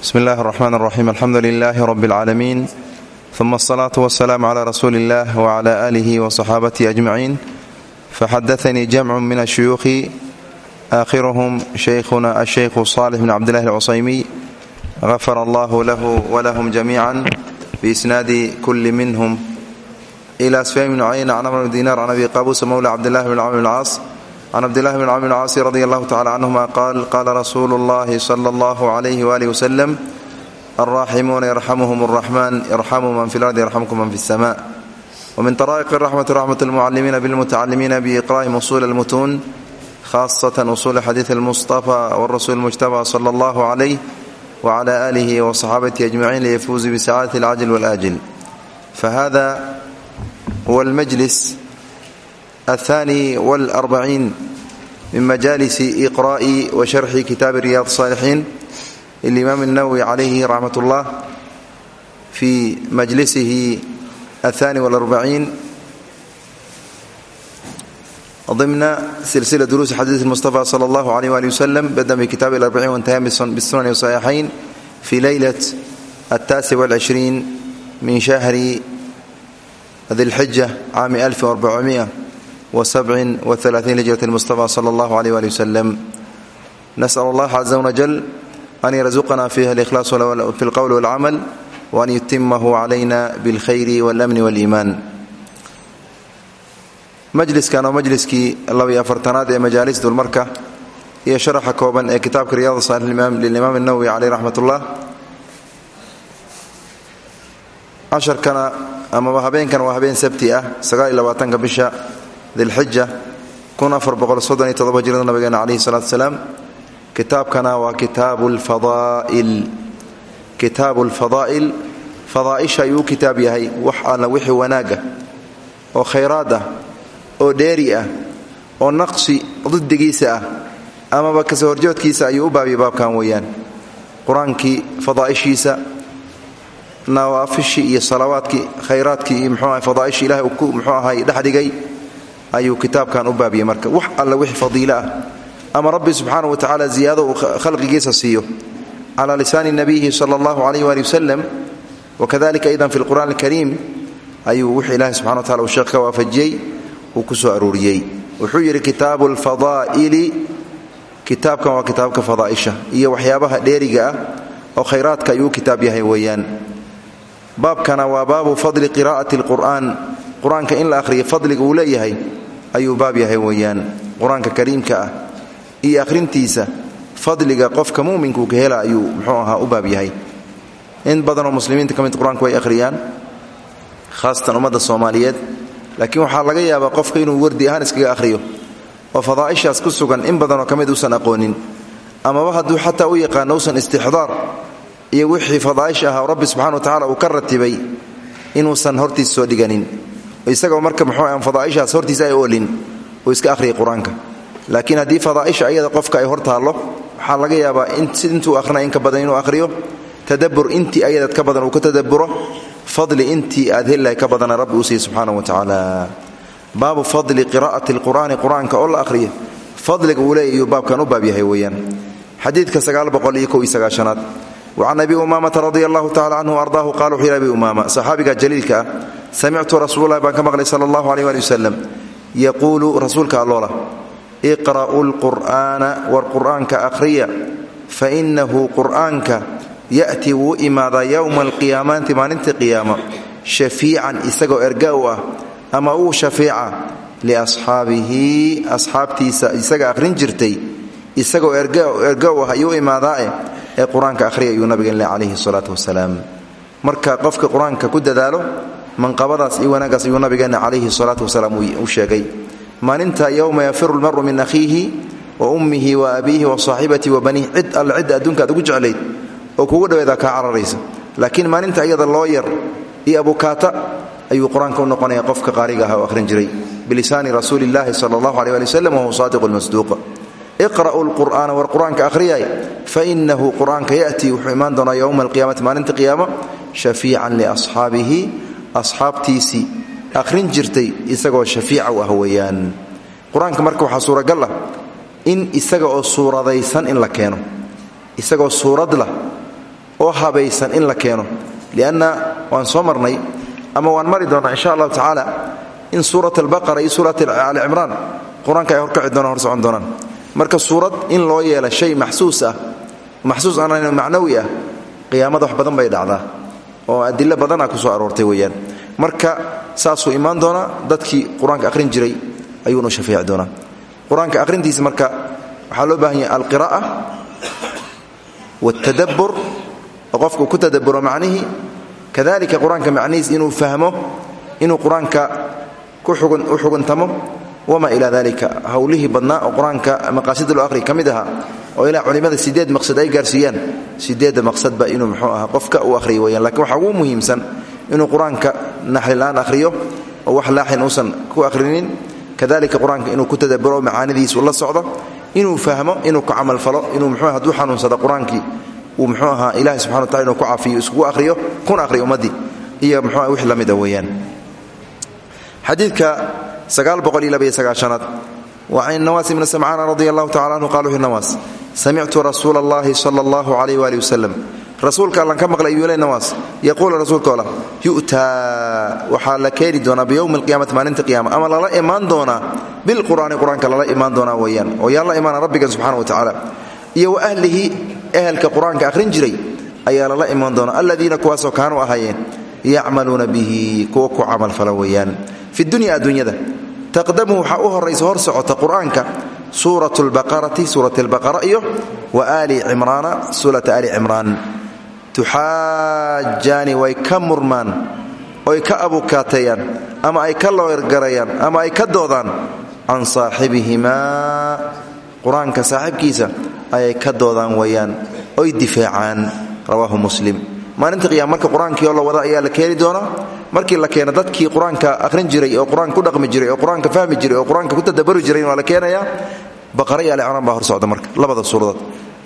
bsmi اllahi الرحman الرaxيim alxamdu لilh rb العaalamiin ثuma الصlaaة والسlaam عlى rasuuli اllah وعlى آlih وصxaabatihi أجmaciin faxadaثnii jamc min الshuyuuخi aakhiruhm shaykhuna الshaykhu صالح bn cabdاllahi الcusaymiy غafar allah lah wlahm jamiica biisnaadi kuli minhm إlى sfyan bn cuyayna can amr bn dinar can abi qabusa mowla cabdillahi bn cmr bn caas can cabdillahi bn cmr bn caasi radi allahu tacala canhuma qaal qaala rasuulu اllahi slى اllah عlyh walih wslm alraaximuuna yarxamuhm الraxman yarxamu man fi اlardi yarxamkum man fi الsma wmin طraa'iq الraxmati raxmat اlmucalimiina bاlmutacalimiina biiqra'ihim usul اlmutuun khaasaة usul xadiiث اlmuصطafى wاrasul اlmujtabى slى اllah عlyh wعlى آlih وصxaabatihi أجmaciin liyafuuzu bisacaadati اlcajl wاlآjil fahada huwa اlmajlis الثاني والأربعين من مجالس إقراء وشرح كتاب رياض الصالحين الإمام النووي عليه رحمة الله في مجلسه الثاني والأربعين ضمن سلسلة دروس حديث المصطفى صلى الله عليه وآله وسلم بدأ بكتاب الأربعين وانتهى بالسنن والصحيحين في ليلة التاسع والعشرين من شهر ذي الحجة عام 1400 وسبع وثلاثين لجرة المصطفى صلى الله عليه وآله وسلم نسأل الله عز وجل أن يرزقنا فيها الإخلاص في القول والعمل وأن يتمه علينا بالخير والأمن والإيمان majliskan oo majliskii labaiyo afartanaad ee majaalis dulmarka iyo sharaxa kooban ee kitaabka riyaad saalix lilimaam الnawowi caleyh raxmat ullah casharkana amaba habeenkan waa habeen sabti ah sagaaliyo labaatanka bisha dilxija jirada nabigeena caleyhi salatu asalaam kitaabkana waa kitaabu lfadaa'il fadaa'isha ayuu u kitaab yahay wax alla wixii wanaaga oo khayraad ah oo dheeri ah oo naqsi diddigiisa ah amaba ka soo horjoodkiisa ayuu u baabiyay baabkan weeyaan. Qur'aankii fadaa'ishiisa nawaafishii iyo salawaadkii khayraadkii iyo mxuu aha fadaa'ishii ilahay uu muxuu ahay dhexdhigay ayuu kitaabkan u baabiyey marka. Wax alle wixii fadiilo ah. Ama rabbi subxaana wa tacaala ziyaado khalqigiisa siiyo. Calaa lisaani nabiyihi sala allahu calayh waali wasalam wakadalika aydan fi lqur'aan alkariim ayuu wixii ilahay subxana wa tacala uu sheekh ka waafajiyey uu ku soo aruuriyey. Wuxuu yidhi kitaabu alfadaa'ili kitaabkan waa kitaabka fadaa'isha iyo waxyaabaha dheeriga ah oo khayraadka ayuu kitaab yahay weeyaan. Baabkana waa baabu fadli qiraa'ati alqur'aan qur'aanka in la akhriyo fadliga uu leeyahay ayuu baab yahay weeyaan. Qur'aanka kariimka ah iyo akhrintiisa fadliga qofka mu'minkuu ka hela ayuu muxuu ahaa u baab yahay. In badanoo muslimiinta ka mid qur'aanku way akhriyaan khaasatan ummadda soomaaliyeed laakiin waxaa laga yaabaa qofka inuu wardi ahaan iskaga akhriyo oo fadaa'ishaas ku sugan in badanoo ka mid uusan aqoonin amaba hadduu xataa u yaqaano usan istixdaar iyo wixii fadaa'isha ah oo rabbi subxana wa tacala uu ka ratibay inuusan hortiis soo dhiganin isagoo marka aan fadaa'ishaas hortiisa ay oolin uu iska akhriyay qur'aanka. Laakiin haddii fadaa'isha ayada qofka ay hor waxaa laga yaabaa intuu akhrina in ka badan inuu akhriyo tadabbur intii ayadaad ka badan uu ka tadabburo fadli intii aad ka badana rabbi uu siiye subxaana wa tacaala. Baabu fadli qiraa'ati alqur'aani qur'aanka oo la akhriyo fadliga uu leeya iyuu u baab yahay weeyaan. Xadiidka sagaal boqol wacan abi umaamata radia allahu tacala canhu ardaahu qala wuxuu yhi abi umaama saxaabiga jaliilka ah samictu rasuululahi baan ka maqlay sala allahu aleyh ali wasalam yaquulu rasuulka alloola iqra'u lqur'aana war qur'aanka akhriya fa inahu qur'aanka ya'ti wuu imaadaa yowma alqiyaamaati maalinta qiyaama shafiican isagoo erga u ah ama uu shafeeca liasxaabihi asxaabtiisa isaga akhrin jirtay isagoo u ah ayuu imaadaae ee qur'aanka akhriya ayuu nabigeen leh calayhi salaatu wasalaam. Marka qofka qur'aanka ku dadaalo manqabadaas iyo wanaagaas ayuu nabigeenna calayhi salaatu wasalaam uu sheegay. Maalinta yowma yafiru lmaru min akhiihi wa ummihi wa abiihi wa saaxibatihi wa baniih cid alle cidda ugu jeclayd oo kugu dhaweedaa kaa cararaysa. Laakiin maalinta iyada loo yar iyo abukaata ayuu qur'aanka u noqonaya qofka qaariga ah oo akhrin jiray. Bilisaani rasuuli illaahi sala allahu aleh ali waslem wahuwa iqra'u lqur'aana war qur'aanka akhriyay fa inahu qur'aanka ya'tii wuxuu imaan doonaa yowma alqiyaamati maalinta qiyaamo shafiican liasxaabihi asxaabtiisii akhrin jirtay isagoo shafiica u ah weeyaan qur'aanka marka waxaa suuragal ah in isaga oo suuradaysan in la keeno isagoo suurad lah oo habaysan in la keeno lianna waan soo marnay ama waan mari doonnaa insha allahu tacaala in suurat albaqara marka suurad in loo yeela shay maxsuus ah maxsuus aan macnawi ah qiyaamada wax badan bay dhacdaa oo adilo badana ku soo aroortay weeyaan. Marka saasuu imaan doonaa dadkii qur'aanka akhrin jiray ayuunu shafeeci doonaa. Qur'aanka akhrintiisa marka waxaa loo baahan yahay alqira'a wاtadabbur oo qofku ku tadabburo macnihii kadalika qur'aanka macnihiis inuu fahmo inuu qur'aanka u xuguntamo wamaa ilaa dalika howlihii badnaa oo qur'aanka maqaasida loo akhriya ka mid ahaa oo ilaa culimmada sideed maqsad ay gaarsiiyaan. Sideedda maqsadba inuu muxuu aha qofka uu akhriyo weyaan lakiin waxaa ugu muhiimsan inuu qur'aanka naxlilaan akhriyo oo wax laaxin uusan ku akhrinin kadalika qur'aanka inuu ku tadabburo macaanidiisu la socdo inuu fahmo inuu ku camalfalo inuu mxuu haduu xanuunsada qur'aankii uu mxuu ahaa ilahi subxana watala inuu ku cafiyo iskugu ahriyo ahriyo mxuu aad can nawaas ibni samcaana radi allahu tacala anhu qala nawaas samictu rasuula allahi sala allahu calayh waali wasalam rasuulka allan ka maqlay ayuu le nawaas yaquulu rasuulka ola yu'taa waxaa la keeni doonaa biyowmi alqiyamati maalinta qiyama ama lala imaan doonaa bilqur'aani qur'aanka lala imaan doonaa weeyaan oo yaa la imaana rabbigan subxana wa tacaala iyo wa ahlihi ehelka qur'aanka akhrin jiray ayaa lala imaan doonaa aladiina kuwaasoo kaanuu ahaayeen yacmaluuna ku camalfala weeyaan fi dunya adduunyada taqdamu waxaa u horaysa hor socota qur'aanka suurat lbaqarati suurat albaqara iyo wa aali cimraana suurata aali cimraan. Tuxaajaani way ka murmaan oy ka abukaateeyaan ama ay ka looergarayaan ama ay ka doodaan can saaxibihimaa. Qur'aanka saaxibkiisa ayay ka doodaan weyaan oy difaacaan rawaahu ayaa la keeni doonaa markii la keeno dadkii qur'aanka akhrin jiray oo qur'aanka ku dhaqmi jiray oo qur'aanka fahmi jiray oo qur'aanka ku tadabari jiray waa la keenayaa baqara iyo alicraan baa hor socda marka labada suuradood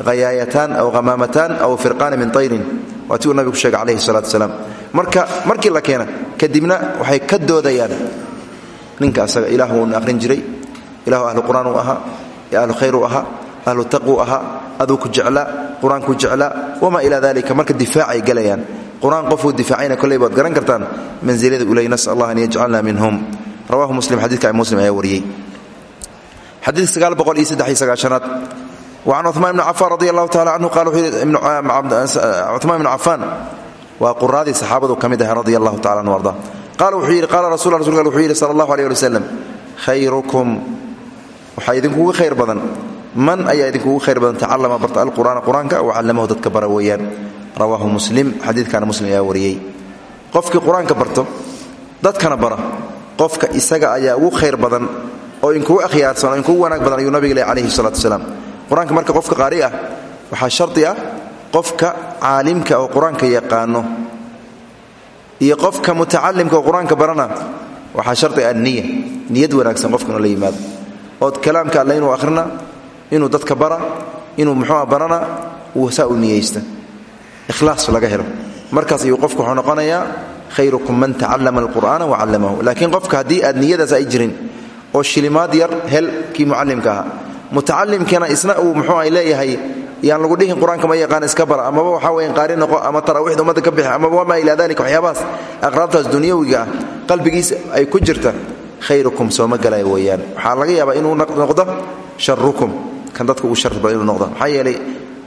hayaayataan aw hamaamataan aw firqaani min tayrin waa ti uu nabigu sheegay calayhi salaatu marka markii la keena kadibna waxay ka doodayaan ninka asaga ilaah uuna akhrin jiray ilahu ahlu qur'aan uu ahlu khayr uu ahlu taqwu ahaa aduu ku jeclaa qur'aanku jeclaa wamaa ilaa marka difaacay galayaan qur'aan qofuu difaacayna kolley baad garan kartaan mansilada uley nasal allah an yajcalna minhum. Rawahu muslim xadidka muslim ayaa wariyey. Xadiidka sagaal boqol iyo saddex iyo sagaashanaad. Wacan cumaan ibni cafaan radi allahu tacala canhu qala wuxuu yidhi cumaan ibnu cafaan waa quraadii saxaabadu ka mid ahay radi allahu tacala anhu arda. Qaala wuxuu yidhi qaala rasul rasulka wuxuu yidhi sala allahu aleyh ali wasalam khayrukum waxaa idinkugu khayr badan. Man ayaa idinkugu khayr badan tacallama barta alqur'aana qur'aanka wa callamahu dadka bara weeyaan rawaahu muslim xadiidkana muslim ayaa wariyey. Qofkii qur'aanka barto dadkana bara. Qofka isaga ayaa ugu khayr badan oo inkugu akhyaarsan oo inkugu wanaag badan ayuu nabiga leh calayhi salatu wasalaam. Qur'aanka marka qofka qaari ah waxaa shardi ah qofka caalimka oo qur'aanka yaqaano iyo qofka mutacalimka oo qur'aanka barana waxaa shardi ah niya niyad wanaagsan qofka inuu la yimaado. Ood kalaamka alle inuu akhrina inuu dadka bara inuu muxuua barana uu saa u niyeysta ikhlaas laga helo. Markaas ayuu qofku wuxuu noqonayaa khayrukum man tacallama alqur'aana wa callamahu laakiin qofka haddii aad niyadaas ay jirin oo shilimaad yar hel kii mucallimka ahaa. Mutacalimkana isna uu muxuu ay leeyahay yaan lagu dhihin qur'aanka ma yaqaan iska bara amaba waxaa weyan qaari noqo ama taraawiixda ummadda ka bixi amaba wamaa ilaa dalika waxyaabahaas. Aqraabtaas dunyawiga ah qalbigiisa ay ku jirta khayrukum sooma galaya weeyaan. Waxaa laga yaabaa inuu noqdo sharukum kan dadka ugu shar badan inuu noqdo. Maxaa yeelay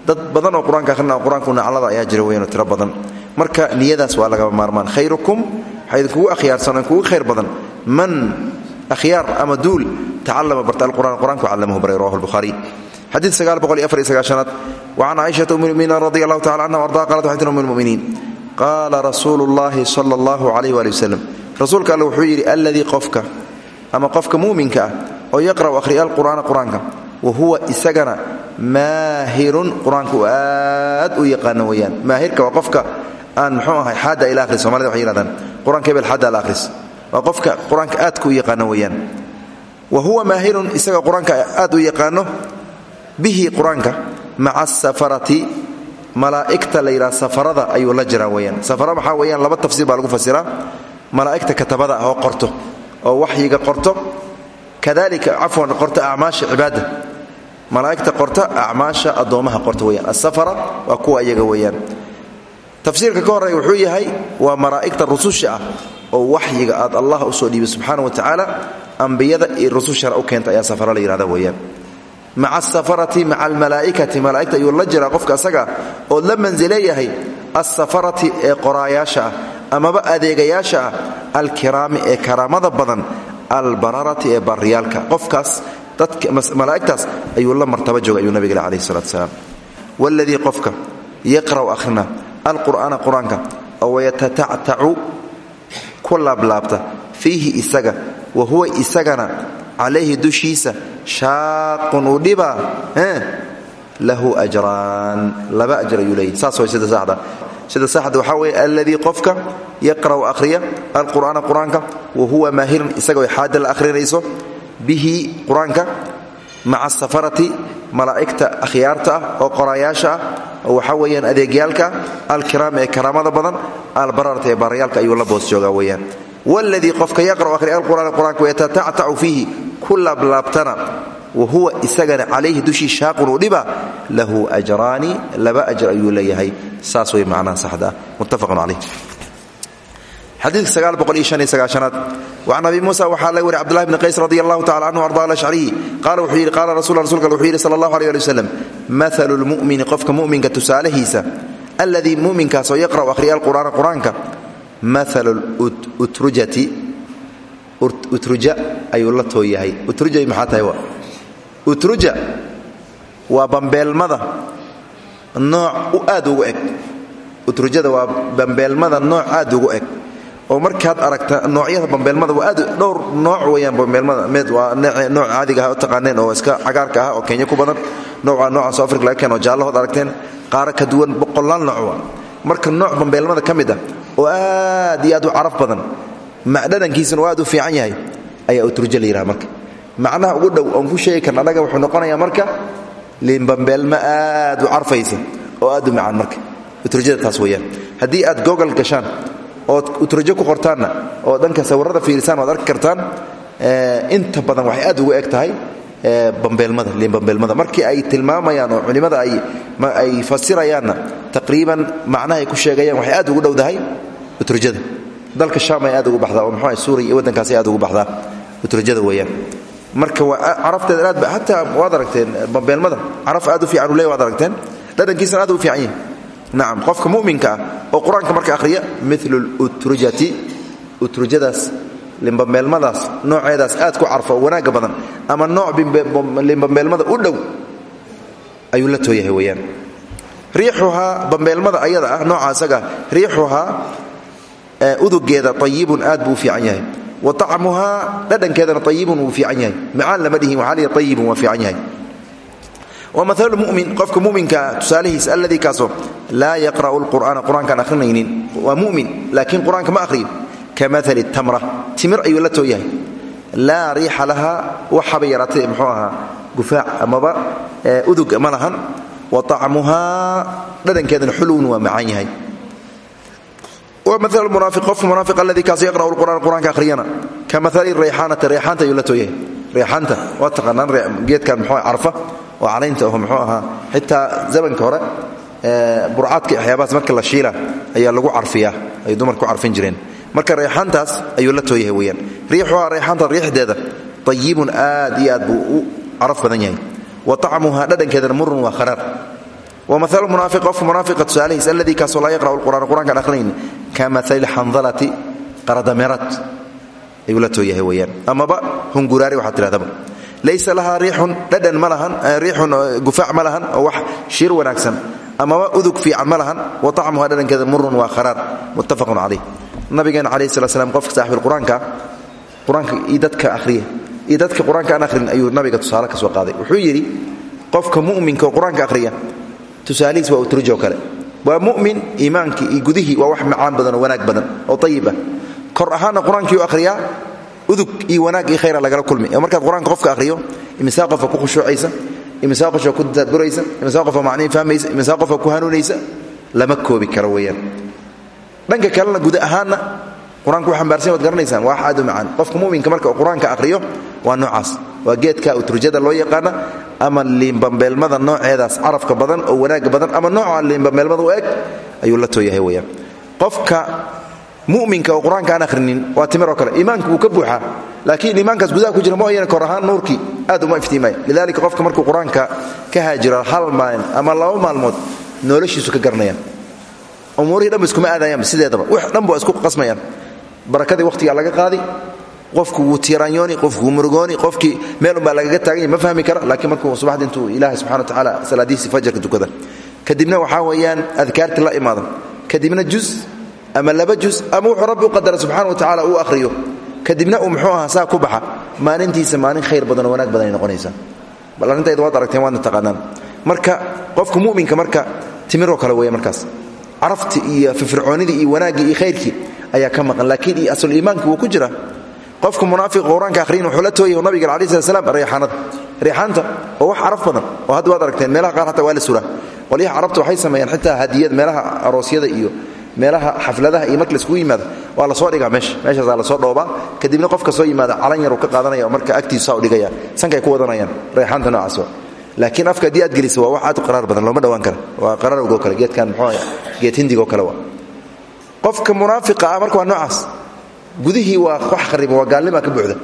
dad badan oo qur'aanka akhrina qur'aanku naclada ayaa jira weyan oo tiro badan. Marka niyadaas waa lagaba maarmaan. Khayrukum waxaa idinkugu akhyaarsan idinkugu khayr badan. Man akhyaar ama duul tacallama barta alqur'an qur'aanku callamahu baray rawahu lbukhaari xadiid sagaal boqol iyo afar iyo sagaashanaad. Wacan caaishata um lmuminiin radi allahu tacala canha arda qalat waxay tir um lmuminiin qaala rasuulu llahi sala allahu calayh waali wasalam rasuulka alle wuxuu yidhi alladii qofka ama qofka muuminka ah oo yaqra'u akhriya alqur'aana qur'aanka wa huwa isagana maahirun qur'aanka uu aad u yaqaano weyaan maahirka waa qofka aan mxuu ahay xaadda ila ahris somalida waxay yihahdaan qur'aanka hebel xaadda ala ahris waa qofka qur'aanka aadka wa huwa maahirun isaga qur'aanka aad u yaqaano. Bihi qur'aanka maca asafarati malaa'igta safarada ayuu la jiraa weyaan safara waxaa weyaan laba tafsiir baa lagu fasiraa malaa'igta katabada oo qorto oo waxyiga qorto. Kadalika cafwan qorto acmaasha cibaada malaa'igta qorta acmaasha addoommaha qorta weyaan asafara waa kuwa iyaga weeyaan. Tafsiirka ka wuxuu yahay waa malaa'igta rususha ah oo waxyiga aad allah u soo dhiibay subxaana wa tacaala ambiyada iyo rusushana u keenta ayaa safara la yihahda weeyaan. Maca asafarati maca almalaa'ikati malaa'igta ayuu la qofka asaga ood la mansileeyahay alsafarati ee qoraayaasha ah amaba adeegayaasha ah alkiraami ee karaamada badan albararati ee baariyaalka qofkaas dadmalaa'igtaas ayuu la martaba jooga ayuu nabig alayh salatu salaam. Waladii qofka yaqra'u akhrina alqur'aana qur'aanka oo wayatatactacu ku laablaabta. Isaga wa huwa isagana calayhi dushiisa shaaqun uu dhibaa lahu ajraan. Laba ajr ayuu sida saxda sida saxda waxaa weeye alladii qofka yaqra'u akhriya alqur'aana qur'aanka wa huwa maahirun isagoo xaada la akhrinayso bihi qur'aanka maca asafarati malaa'igta akhyaarta ah oo qoraayaasha ah oo waxaa weeyaan adeegyaalka alkiraam ee karaamada badan albararta ee baarayaalka ayuu la boos joogaa weeyaan. Wladii qofka yaqra'u akhriya alqur'aana qur'aanka wayatatactacu fiihi ku laablaabtana wa huwa isagana calayhi dushii shaaqun uu lahu ajraani laba ajr ayuu leeyahay. Saas way muttafaqun calayh xadiidka sagaal boqol iyo shan iyo sagaashanaad wacan abi muusa waxaa laga wariy cbdullahi bni qays radi allahu tacala canhu arda alashcariyi qaala wuxuu yidhi qaala rasul rasulka wuxuu yidhi sala allahu aleh ali waslem maalu lmu'mini qofka mu'minka tusaalahiisa alladii mu'minkaasoo yaqra'u akhriya alqur'aana qur'aanka. Maalu utrujati utruja ayuu la too yahay utruja maxaa tahay utruja waa bambeelmada nooc aad ugu eg. Utrujada waa oo markaad aragta noocyada bambeelmada waa aad dhowr nooc weeyaan bambeelmada. Mid waa nooc caadiga ah oo taqaaneen oo iska cagaarka ah oo kenya ku badan. Nooc waa nooca soo afrika laga keen oo jaallahood aragteen qaara ka duwan boqolaal nooc waa. Marka nooc bambeelmada ka ah oo aad iyo aad u caraf badan dhadhankiisana oo aad u fiican yahay ayaa utrujo la yidhaha marka. Macnaha ugu dhow oon ku sheegi karna annaga wuxuu noqonayaa marka liinbambeelma aad u carfaysa oo aad u macaan marka. Utrujada taas weeyaan. Haddii aad gogol gashaan ood utrujo ku qortaanna oo dhanka sawirrada fiirisaan waad arki kartaan inta badan waxay aad ugu eg tahay bambeelmada liinbambeelmada markii ay tilmaamayaan oo culimmada ay fasirayaanna taqriiban macnaha ay ku sheegayaan waxay aad ugu dhowdahay utrujada dalka shaam ay aad ugu baxdaa oo muxuu suuriya iyo aad ugu baxdaa utrujada weeyaan. Marka waa aad hataa waad aragteen bambeelmada caraf aad u fiican u leey waad aragteen dhadhankiisana aad ugu fiican yahay nacam qofka mu'minka ah oo qur'aanka marka akhriya milu lutrujati utrujadaas limbambeelmadaas nooceedaas aad ku carfa oo wanaagga badan ama nooc limbambeelmada u dhow ayuu la tooyahay weeyaan. Riixuhaa bambeelmada ayada ah nooca isaga riixuhaa udugeeda ayibun aad buu u fiican yahay. Wa acmuhaa dhadhankeedana ayibun wuu fiican yahay. Macaan lama wa maalu mumin qofka muminkaa tusaalahiisa alladii kaasoo laa yaqra'u lqur'aana qur'aankaan akhrinaynin. Waa mumin laakiin qur'aanka ma akhriyo ka maali tamra timir ayuu la too yahay laa riixa lahaa waxaba yaraatay muxuu ahaa gufaac amaba udug ma lahan. Wa acmuhaa dhadhankeedana xulwun waa macaan yahay. Wmaal munaafiq qofka munaafiq alladii kaas yaqra'u lqur'aan qur'aanka akhriyana. Ka maali rayxaanati rayxaanta ayuu la tooyahay. Rayxaanta waa taqaanaan geedkan muxuu carfa oo calaynta oo muxuu ahaa xitaa zamanka hore burcaadka waxyaabahaas marka la shiila ayaa lagu carfiyaa ay dumarku carfin jireen. Marka rayxaantaas ayuu la tooyahay weyaan riixuhaa rayxaanta riixdeeda ayibun aad iyo u caraf badan yahay. Wa acmuhaa dhadhankeedana murun waa kharaar. Wamaal munaafiq qofka munaafiqa tusaalahiis alladii kaasoo laa yaqra'u lqur'aan qur'ankaan akhrinayni ka maali xandalati qaradameerad ayuu la tooyahay weyaan amaba hunguraari waxaad tidhahdaba laysa lahaa riixun dhadhan ma lahan riixun gufaac ma lahan oo wax shir wanaagsan amaba udug fiican ma lahan wa acmuha dhadhankeeda murun waa kharaar muttafaqun calayh. Nabigeena calayhi sala slam qofka saaxibilqur-aanka qur'aanka iyo dadka ahriya iyo dadka qur'aanka aan akhrin ayuu nabiga tusaale ka soo qaaday. Wuxuu yidhi qofka mu'minka oo qur'aanka akhriya tusaalihiis waa utrujo kale. Waa mumin iimaankii iyo gudihii waa wax macaan udug iyo wanaag iyo khayra lagala kulmi oo markaad qur'aanka qofka akhriyo imisaa qofka ku khushuucaysa imisaa qofka ku tadburaysa imisaa qofka macnihi fahmaysa imisaa qofka ku hanuunaysa lama koobi karo weeyaan. Dhanka kalena guda ahaanna qur'aanku u xambaarsan waad garanaysaan waa aad u macaan. Qofka muminka marka qur'aanka waa noocaas. Waa geedka uturjada loo yaqaana ama liimbambeelmada nooceedaas carafka badan oo wanaagga badan ama nooca liimbambeelmada u ayuu la tooyahay weyaan qofka muminka oo qur'aanka aan akhrinin waa timiroo kale. Iimaanka wuu ka buuxaa laakiin iimaankaas gudaha ku jira mooyane kor ahaan nuurkii aad uma iftiimaya lidalika qofka markuu qur'aanka ka haajiro hal maalin ama laba maalmood noloshiisu ka garanayaan umuurihii dhanba iskuma aadayaanba sideedaba. Wax dhanba waa isku qasmayaan. Barakadii wakhtigaa laga qaadi qofku wuu tiiraanyooni qofku wuu murugooni qofkii meelunbaa lagaga taagan yahy ma fahmi kara laakiin markuu subaxdii intuu ilaahay subxana wa tacaala salaadihiisii fajarka tukada kadibna waxaa weeyaan adkaartii la imaada kadibna juz ama laba juz ama wuxuu rabbi u qadara subxana wa tacala uu akhriyo. Kadibna uu muxuu ahaa saa ku baxa. Maalintiisa maalin khayr badan oo wanaag badan ay noqonaysaa. Bal arrintayda waad aragteen waadna taqaanaan. Marka qofka mu'minka marka timiroo kale weeya markaas. Carafti iyo firfircoonidii iyo wanaaggii iyo khayrkii ayaa ka maqan. Laakiin iyo asl iimaankii wuu ku jira. Qofka munaafiqa qur'aanka akhriyin wuxuu la tooyahy nabiga alai slat slam reexaanada reexaanta oo wax caraf badan oo hadda waad aragteen meelaha qaar xataa waa la suraa. Qolyaha carabta waxay sameeyaan xitaa hadiyad meelaha aroosyada iyo meelaha xafladaha iyo marka laiskugu yimaado waa la soo dhigaa meesha. Meeshaasaa la soo dhoobaa. Kadibna qofka soo yimaada calan yar uu ka qaadanaya marka agtiisu saa dhigaya. Sankay ku wadanayaan reexaanta noocaas laakiin afka haddii aad waa wax aad qaraar badan looma dhawaan kara. Waa qaraarowgoo kale geedkan muxuu geed hindigoo kale waa. Qofka munaafiqa ah waa noocaas. Gudihii waa wax khariban waa gaalnimaa ka buuxda.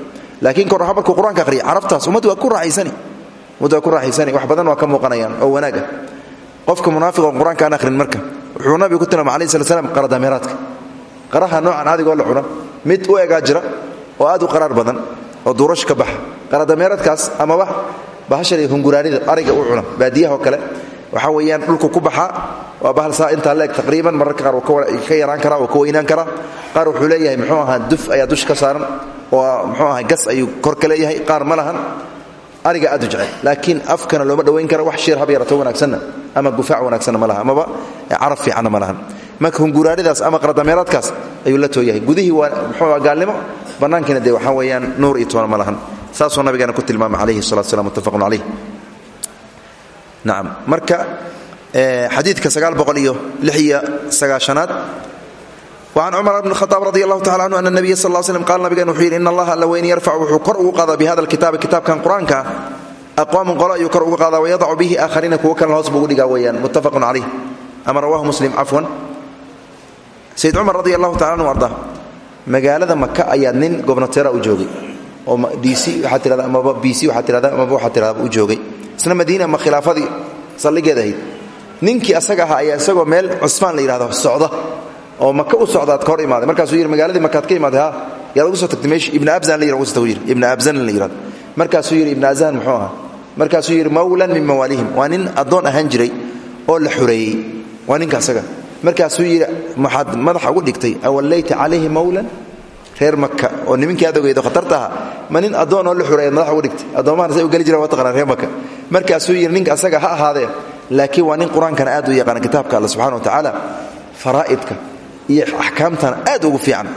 Laakiin kor aha markuu qur'aanka akhriya carabtaas waa ku raaxaysani. Ummaddu waa ku raaxaysani. Wax badan waa ka muuqanayaan oo wanaag qofka munaafiqa qur'aanka aan akhrin marka wuxuu nabigu ku tilmaamay alayhi slat slam qaradamiraadka qaraha noocan adigoo la cuna mid u egaa jira oo aad u qaraar badan oo duurash ka baxa. Qaradameeradkaas amaba bahashan hunguraanida ariga u cuna baadiyaha oo kale waxaa weeyaan dhulku ku baxaa waa bahal saa intaa leeg taqriiban mararka qaar ka yaraan karaa oo ka weynaan karaa. Qaar wuxuu leeyahay muxuu ahaa duf ayaa dusha ka saaran oo muxuu ahaa gas ayuu kor ka leeyahay qaar ma lahan ariga aad u jecel. Laakiin afkana looma dhowayn kara wax shiir hab yarato wanaagsanna. Ama gufaac wanaagsanna ma laha. Amaba carab fiicanna ma lahan. Marka hunguraanidaas ama qaradameeraadkaas ayuu la tooyahay. Gudihii waa muxuu gaalnimo? Bannaankiina dee waxaa weeyaan nuur iyo toona ma lahan. Saasuu nabigeena ku tilmaamay calayhi salatu slam muttafaqun calayh. Nacam marka xadiidka sagaal boqol iyo lix sagaashanaad an cumar bn haaab radi alahu taala anhu ana nabiya sal slam qaal nabigan wuxuu yidhi in allaha alla weyni yarfac wuxuu kor ugu qaada bi hada alkitaabi kitaabkan qur'aanka aqwaaman qolo ayuu kor ugu qaada wayadacu bihi aakhariina kuwo kalena hoos buu ugu dhigaa weyaan muttafaqun calayh ama rawahu muslim cafwan sayid cumar radi allahu taala anhu arda magaalada maka ayaa nin gobnateera u joogay oo dc waxaa tirada amaba b c waxaa tirada amaba waxaa tirada u joogay isna madiina ma khilaafadii salligeed ahayd ninkii asaga ahaa ayaa isagoo meel cusmaan la yidhahdo socda oo maka u socdaad ka hor imaaday. Markaasuu yidhi magaaladii makaad ka imaaday ha? Yaad ugu soo tagtay meesh ibna abzan la yidhahdo yidhi. Ibna abzan la yidhahdo markaasuu yidhi ibna azhan muxuu ahaa? Markaasuu yidhi mawlan min mawaalihim. Waa nin addoon ahaan oo la xureeyey waa ninka asaga. Markaasuu yidhi maxaad madaxa ugu dhigtay? Awallayta calayhi mawlan? Reer maka oo nimankii aad ogeydo khatarta ahaa ma oo la xureeyaad madaxa ugu dhigtay? Addoommahana say u geli jiraan waa taqanaa reer maka markaasuu yidhi ninka asaga ha ahaadee. Laakiin waa nin qur'aankana aad u yaqaana kitaabka alla subxana wa tacaala faraa'idka iyo axkaamtana aad ugu fiican.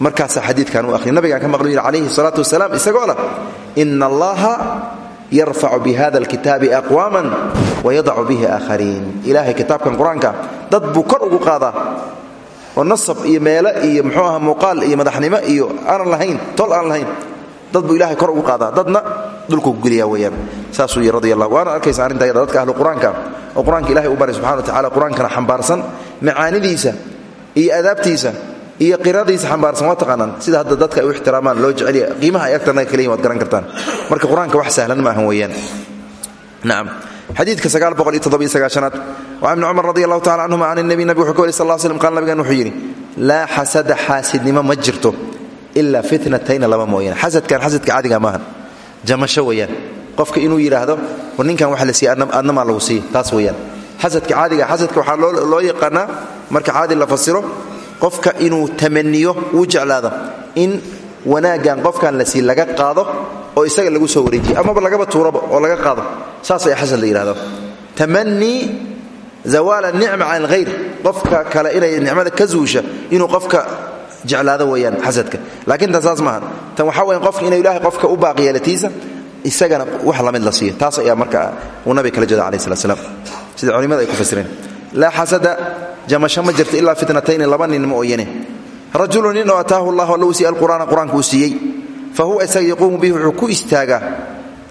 Markaasaa xadiidkan u ahriy nabigaan ka maqlu yidhi calayhi salaatu wasalaam isagoo leh ina allaha yarfacu bihada alkitaabi aqwaaman wayadacu bihi aakhariin ilaahay kitaabkan qur'aanka dad buu kor ugu qaadaa. Oo nasab iyo meele iyo muxuu aha muuqaal iyo madaxnimo iyo aanan lahayn tol aan lahayn. Dad buu ilahay kor ugu qaadaa. Dadna dhulku geliyaa weyaan saasuu yidhi radi allah waana arkaysa dadka ahlu qur'aanka. Oo qur'aanka u baray subxana wa tacala qur'aankana xambaarsan iyo adaabtiisa iyo qiradiisa xambaarsan waa taqaanaan. Sida hadda dadka ay u ixtiraamaan loo jeceliya qiimaha ay agtana kaliyin waad garan kartaan. Marka qur'aanka wax sahlan ma ahan weeyaan. Nacam xadiidka sagaashanaad waa ibni cumar radi allahu tacala can nebi nabigu wuxuu ka wari sal ll slam qaal nabigan wuxuu yidhi laa xasada xaasidnimo ma jirto ilaa fitnatayna laba mooyaane xasadkan xasadka caadiga maahan jamasho weeyaan. Qofka inuu yidhaahdo war ninkan waxa la siiya adnamaa lagu siiya taas weeyaan xasadka caadiga xasadka waxaa loo yaqaanaa marka caadi la fasiro qofka inuu tamaniyo uu jeclaado in wanaaggan qofkan la sii laga qaado oo isaga lagu soo wareejiyo amaba lagaba tuuraba oo laga qaado. Saas ayaa xasad la yidhahdo tamanii zawaala nicma can alhayr qofka kale inay nicmada ka inuu qofka jeclaado weeyaan xasadka. Laakiin tan saas maaha. Tan waxaa weyan qofka inuu ilaahay qofka u baaqi yeelatiisa isagana wax la mid la siiyo. Taas ayaa marka uu nabiga kala jeeda slat slam sida culimada ay ku fasireen. Laa xasada jamasho ma jirto ilaa fitnatayni laba nin ma ooyane rajulu nin oo ataahu allah alla uu siiyey alqur'aana qur'aanka fa huwa isaga bihi wuxuu ku istaagaa.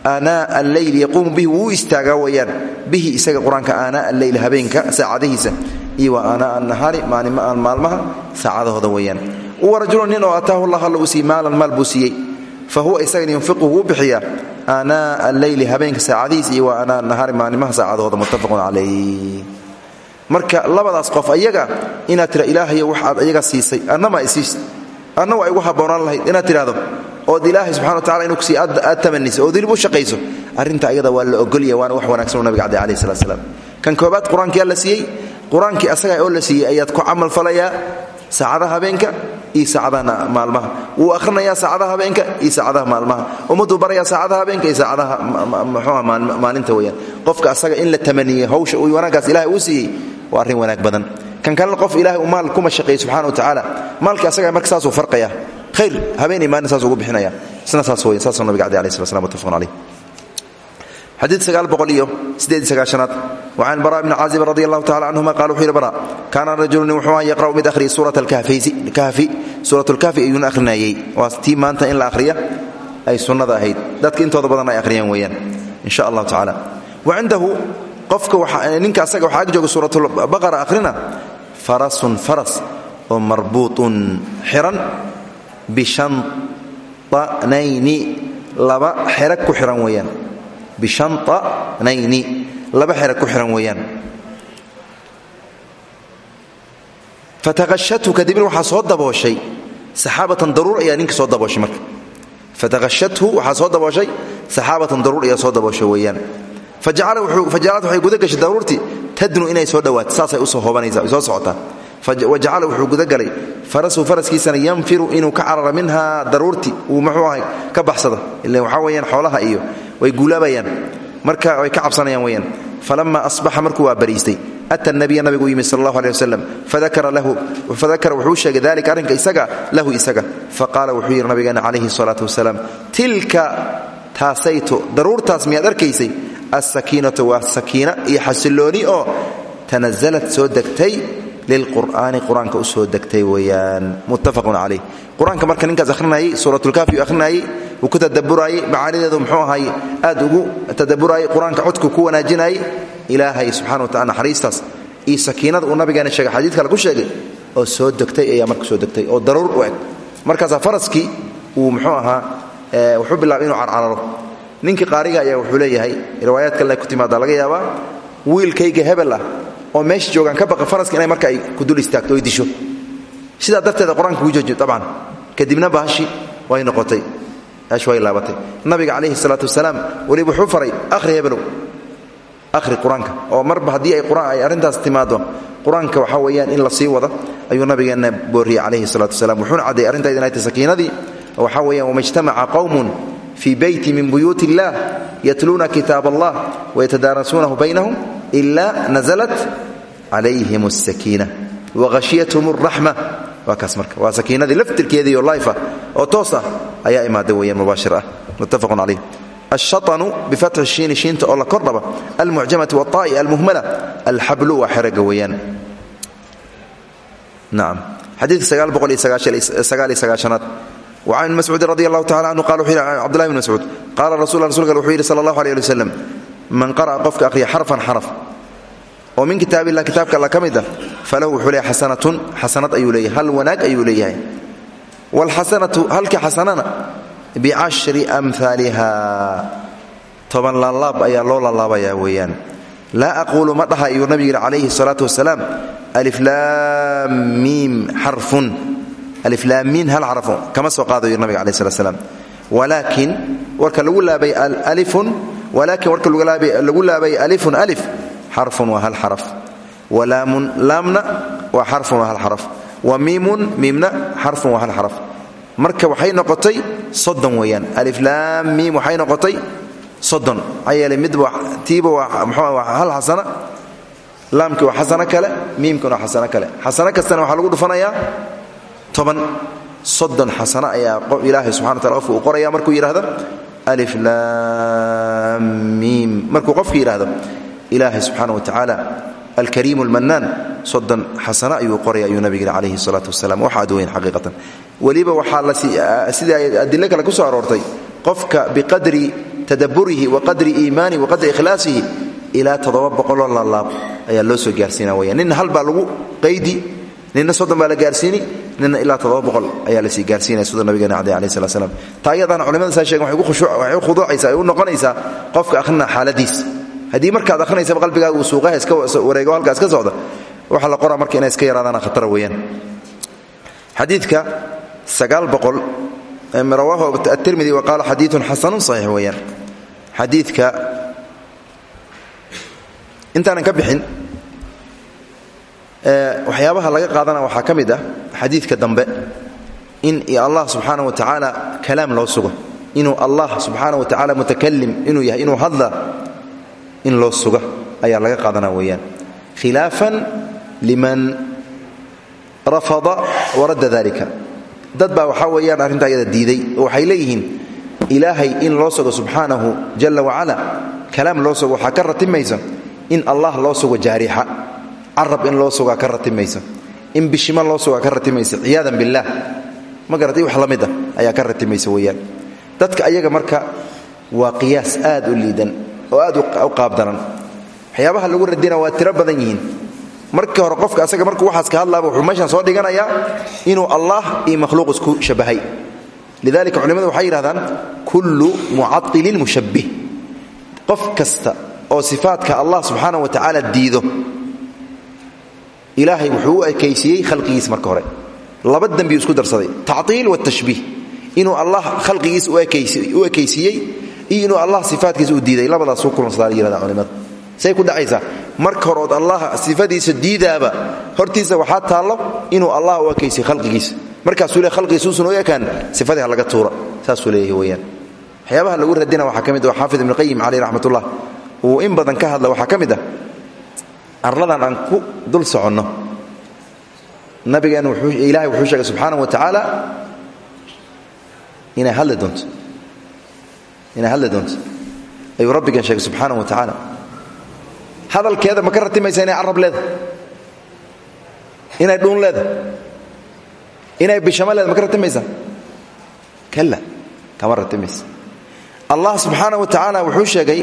Aanaa alleyl yaquumu bihi wuu istaagaa weyaan bihi isaga qur'aanka aanaa alleyl habeenka saacadihiisa. Iyo wa aanaa annahaari maalmaan maalmaha saacadahooda weyaan wa rajulun nin ataahu allah alla uu maalan maal buu fa huwa isagana yunfiqu wuu bixiyaa aanaa alleyli habeenka saacadihiisa iyo wa aanaa annahaari maalmaha saacadahooda muttafaqun calayh marka labadaas qof ayaga inaad tira ilaahayo waxaad ayaga siisay annama isiis anna waa igu habboonaan lahayd inaad tidhahdo ood ilaahay subxana wa tacala inuu kusiiy aad tamaniso ood dilib u shaqayso arrinta ayada waa la ogolya waana wax wanaagsan oo nabiga cade alayh salat slam kan koobaad qur'aankiyaa la siiyey qur'aankii asaga oo la habeenka iyo saacadaha maalmaha. Wuu ahrinayaa saacadaha habeenka iyo saacadaha maalmaha. Ummadduu barayaa saacadaha habeenka iyo saacadaha mxuuha maalinta weyaan qofka asaga in la tamaniyey hawsha uu wanaaggaas ilahay uu siiyey waa arrin wanaag badan. Kan kalena qof ilahay uu maal kuma shaqeeyey subxana wa tacaala maalkii asaga marka saasuu farqaya. Khayr habeenay maalin saas ugu bixinaya. Isna saas nabiga cade alayh slat slam mutafaqun sagaashanaad wacan bara bni caazib radi allahu tacala canhuma qala wuxuu yihi bara kaana rajulu nin wuxuu yaqra'u mid akhriya suurat alkahfi suurat lkahfi ayuuna akhrinayey waa tii maanta in la akhriya ay sunnada ahayd dadka intooda badan ay akhriyaan weeyaan in sha allahu tacala wa cindahu qofka ninka asaga waxaa ag jooga suuratulbaqara akhrina farasun faras oo marbuutun xiran bishantanayni laba xerag ku xihan weeyaan bishantanayni laba xerag ku xihan weeyaan. Fatahashathu kadibna waxaa dabooshay. Saxaabatan daruur ayaa ninka soo dabooshay marka. Fatahashathu waxaa dabooshay. Saxaabatan daruur ayaa soo dabooshay weeyaan. Fajacalad waxay guda gashay daruurtii tadnu inay soo dhawaato saasay u soo hoobanaysa soo socotaa wajacala wuxuu gudagalay farasuhu faraskiisana yanfiru inuu ka carara minhaa daruurtii uu muxuu ahay ka baxsado. Ila waxaa weyaan xoolaha iyo way guulaabayaan. Marka way ka cabsanayaan weyaan falama asbaxa markuu waa bariistay ata nabiya nabigu yimid sal allahu aleh wasalam fadakara wuxuu sheegay dalika arrinka isaga lahu isaga. Faqaala wuxuu yidhi nabigeena calayhi salaatu wasalaam tilka taasayto daruurtaas miyaad arkaysay? Alsakiinatu waa sakiina iyo xasilooni oo tanasalad soo degtay lilqur'aani qur'aanka u soo degtay weyaan muttafaqun calayh qur'aanka marka ninkaas ahrinayay suuratulkaafi ahrinayay uu ku tadaburaayey macaanideedu muxuu ahay aad ugu tadaburaayay qur'aanka codku ku wanaajinayay ilaahay subxana watacala naxariistaas iyo sakiinada uu nabigeena sheegay xadiid kale ku sheegay oo soo degtay ayaa marka soo degtay oo daruur u eg markaasaa faraskii uu muxuu ahaa wuxuu bilaabay inuu carcararo ninkii qaariga ayaa wuxuu leeyahay riwaayaad kale ku timaada laga yaabaa wiilkayga hebel ah oo meesha joogaan ka baqa faraska inay marka ay ku dul istaagto oy disho. Sidaa darteeda qur'aanka kuu jooji dabcan kadibna bahashi way noqotay ash way laabatay. Nabiga calayhi salaatu wasalaam weliba wuxuu faray akhri hebelow akhri qur'aanka. Oo marba haddii ay qur'aan ay arrintaas timaado qur'aanka waxaa weeyaan in la sii wada ayuu nabigeenna booriyey calayhi salaatu wasalaam. Wuxuuna caddeeyey arrintayd inay tahay sakiinadii waxaa weeyaan wama ijtamaca qowmun fii beyti min buyuut illah yatluuna kitaab allah wayatadaarasuunahu baynahum ila naزlat calayhim الsakiina wahashiyathm الraxma waa kaas marka waa sakiinadii laftirkeediiyo laifa oo toos ah ayaa imaada weeyaan mubaashir ah muttafaqun calayh الشhaطnu bifatxi الshiini shiinta oo la kordhaba almucjamati wالطaa'i almuhmala alxablu waa xeraga weeyaan nacam xadiidka sagaal boqol iyo sagaal iyo sagaashanaad وcan ibn mascuudi radi allahu tacala canhu qala wuxuu yidhi cbdullahi bn mascuud qaala rasul rasulka wuxuu yidhi sala allahu alيh ali waslem man qara'a qofka akhriya xarfan xaraf oo min kitaab illah kitaabka alla ka mid ah falahu wuxuu leeyahay xasanatun xasanad ayuu leeyahay hal wanaag ayuu leeyahay waalxasanatu halkii xasanana bicashri amhaaliha toban laalaab ayaa loo laalaabayaa weeyaan laa aquulu ma dhaha ayuu nabigu yidhi calayhi salaatu wasalaam aliflaam miim xarfun aliflaamiin hal xarafo kama soo qaado yidhi nabiga alayh salat slam walaakin warka lagu laabay walaakin warka lagu laabay alifun alif xarfun waa hal xaraf. Walaamun laamna waa xarfun waa hal xaraf. Wa miimun miimna xarfun waa hal xaraf. Marka waxay noqotay soddon weeyaan. Aliflaam miim waxay noqotay soddon. Maxaa yeelay midba tiiba waa hal xasana laamkii waa xasano kale miimkina waa xasano kale. Xasano kastana waxaa lagu dhufanayaa toban soddon xasano ayaa ilaahay subxana wa tala qofka uu qoraya. Markuu yidhahdo aliflaam miim. Markuu qofka yidhaahdo ilaahay subxaana wa tacaala alkariim almanaan soddon xasano ayuu qoray ayuu nabig yidhi calayhi salaatu wasalaam wax aad weyn xaqiiqatan. Weliba waxaa sidii ay adilo kale ku soo aroortay qofka biqadri tadabburihi wa qadri iimaanihi wa qadri ikhlaasihi ilaa toddoba boqoloo laalaab ayaa loo soo gaarsiina weyaan nina hal baa lagu qaydi nina soddon baa gaarsiini nina ilaa toddoba ayaa la sii gaarsiinaya siduu nabigeena cade alayh slat slam taa iyadaana culimada saa shegen waxay u khuduucaysaa ay u noqonaysaa qofka akhrina xaaladiis. Haddii markaad ahrinaysaba qalbigaaga uu suuqaha iska wareego halkaas ka socda waxaa la qoraa marka inay iska yaraadaan khatara weeyaan. Xadiidka sagaal boqol rawaahu atirmidi wa qaala xadiidun xasanun saxiix weeyaan. Xadiidka intaanan ka bixin waxyaabaha laga qaadana waxaa ka mid ah xadiidka dambe in allah subxaana wa tacaala kalaam loo sugo. Inuu allah subxaana wa tacaala mutakalim inuu yahay inuu hadla in loo suga ayaa laga qaadana weeyaan. Khilaafan liman rafada waradda dalika dad baa weeyaan arrintaa iyada diiday oo waxay leeyihiin ilaahay in loo sugo subxaanahu jalla wacala kalaam loo sugo waxaa ka ratimaysa in allah loo sugo jaarixa carab in loo sugaa ka ratimaysa in bishimo loo sugaa ka ratimaysa ciyaadan billaah ma garatay wax la ayaa ka ratimaysa weeyaan. Dadka ayaga marka waa qiyaas aad u liidan oo aad u qaabdanan waxyaabaha lagu radina waa tiro badan yihiin. Markii hore qofka asaga markuu waxaas ka hadlaaba wuxuu meeshaan soo dhiganayaa inuu allah iyo makhluuq isku shabahay. Lidalika culimadu waxay yidhahdaan kullu mucailin mushabbih. Qof kasta oo sifaadka allah subxaana wa tacaala diido ilaahay wuxuu u ekaysiiyey khalqigiis marka hore. Laba dembiu isku darsaday. Tactiil watashbiih inuu allah khalqigiis u ekaysiiyey iyo inuu allah sifaatkiisa u diiday. Labadaasuu kulansadaa yihahda culimadu say ku dhacaysaa. Marka hore allah sifadiisa diidaaba hortiisa waxaa taallo inuu allah u ekaysiyo khalqigiisa markaasuu le khalqigiisuusan u ekaan sifadii laga tuura saasuu leeyahay weyaan waxyaabaha lagu radina waxaa ka mid ah xaafid ibnu qayim caleyh raxmatullah uu in badan ka hadla waxaa ka arladan aan ku dul soconno. Nabigeen ilaahay wuxuu sheegay subxaana wa tacaala inay hadli doonto. Inay hadli doonto. Sheegay subxaana wa tacaala. Hadalkeeda ma ka ratimaysa inay carab leedahay? Inay dhuun leedahay? Inay bishamo leedahay ma ka ratimaysaa kala kama ratimaysa. Allah subxaana wa tacaala wuxuu sheegay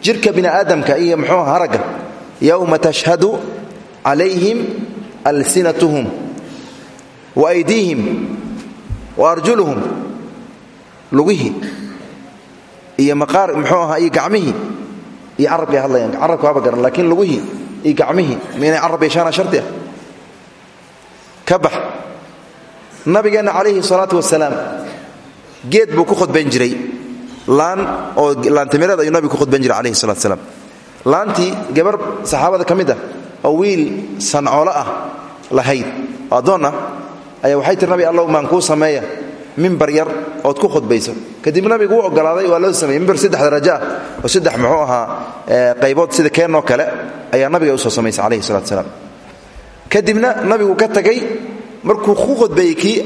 jirka bini aadamka iyo muxuu haragga yowma tashhadu calayhim alsinatuhum wa aydiihim wa arjuluhum lugihii iyo maqaar muxuu ahaa iyo gacmihii iyo carabkay hadlayaan carabka waaba garan laakiin lugihii iyo gacmihii inay carab yeeshaana sharti ah ka bax nabigeenna calayhi salaatu wasalaam geed buu ku khudbayn jiray laan oo laantimireed ayuu nabigu ku khudbayn jiray calayhi salatu wasalaam laantii gabar saxaabada ka mid ah oo wiil sancoolo ah lahayd oo addoon ah ayaa waxay tiri nabi allow maan kuu sameeya mimbar yar ood ku khudbayso. Kadib nabigu wuu ogolaaday waa loo sameeyey mimbar saddex darajo ah oo saddex muxuu ahaa qaybood sida keennoo kale ayaa nabiga u soo samaysay calayhi salatu salaam. Kadibna nabigu ka tagay markuu ku khudbeeyey kii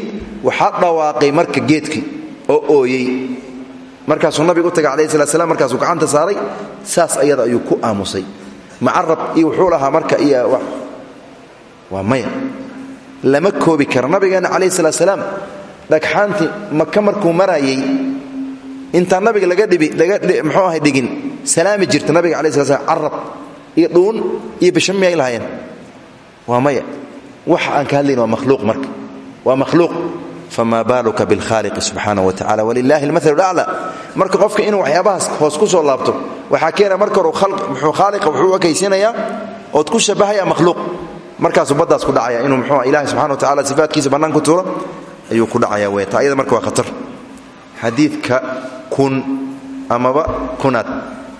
waxaa dhawaaqay marka geedkii oo ooyey markaasuu nabigu u tagay calayhi salat slam markaasuu gacanta saaray saas ayada ayuu ku aamusay. Macarab iyo wuxuu lahaa marka iyo waa maya. Lama koobi kara nabigeenna calayhi salaat salaam dhagxaantii maka markuu marayay intaan nabiga laga dhibi laga muxuu ahay dhigin salaami jirta nabiga calayi slat slam iyo dhuun iyo bisha miyay lahaayeen? Waa maya. Aan ka hadlayn waa makhluuq marka. Waa makhluuq fama baaluka bilkhaaliqi subxaana wa tacala walilahi almaal lacla marka qofka inuu waxyaabahaas hoos ku soo laabto waxaa keena marka hore muxuu khaaliqa wuxuu ekaysiinayaa ood ku shabahaya makhluuq markaasuu baddaas ku dhacaya inuu muxuu ilahi subxana wa tacala sifaatkiisa bannaan ku tuuro ayuu ku dhacaya wey ta ayada marka waa khatar xadiidka kun amaba kunaad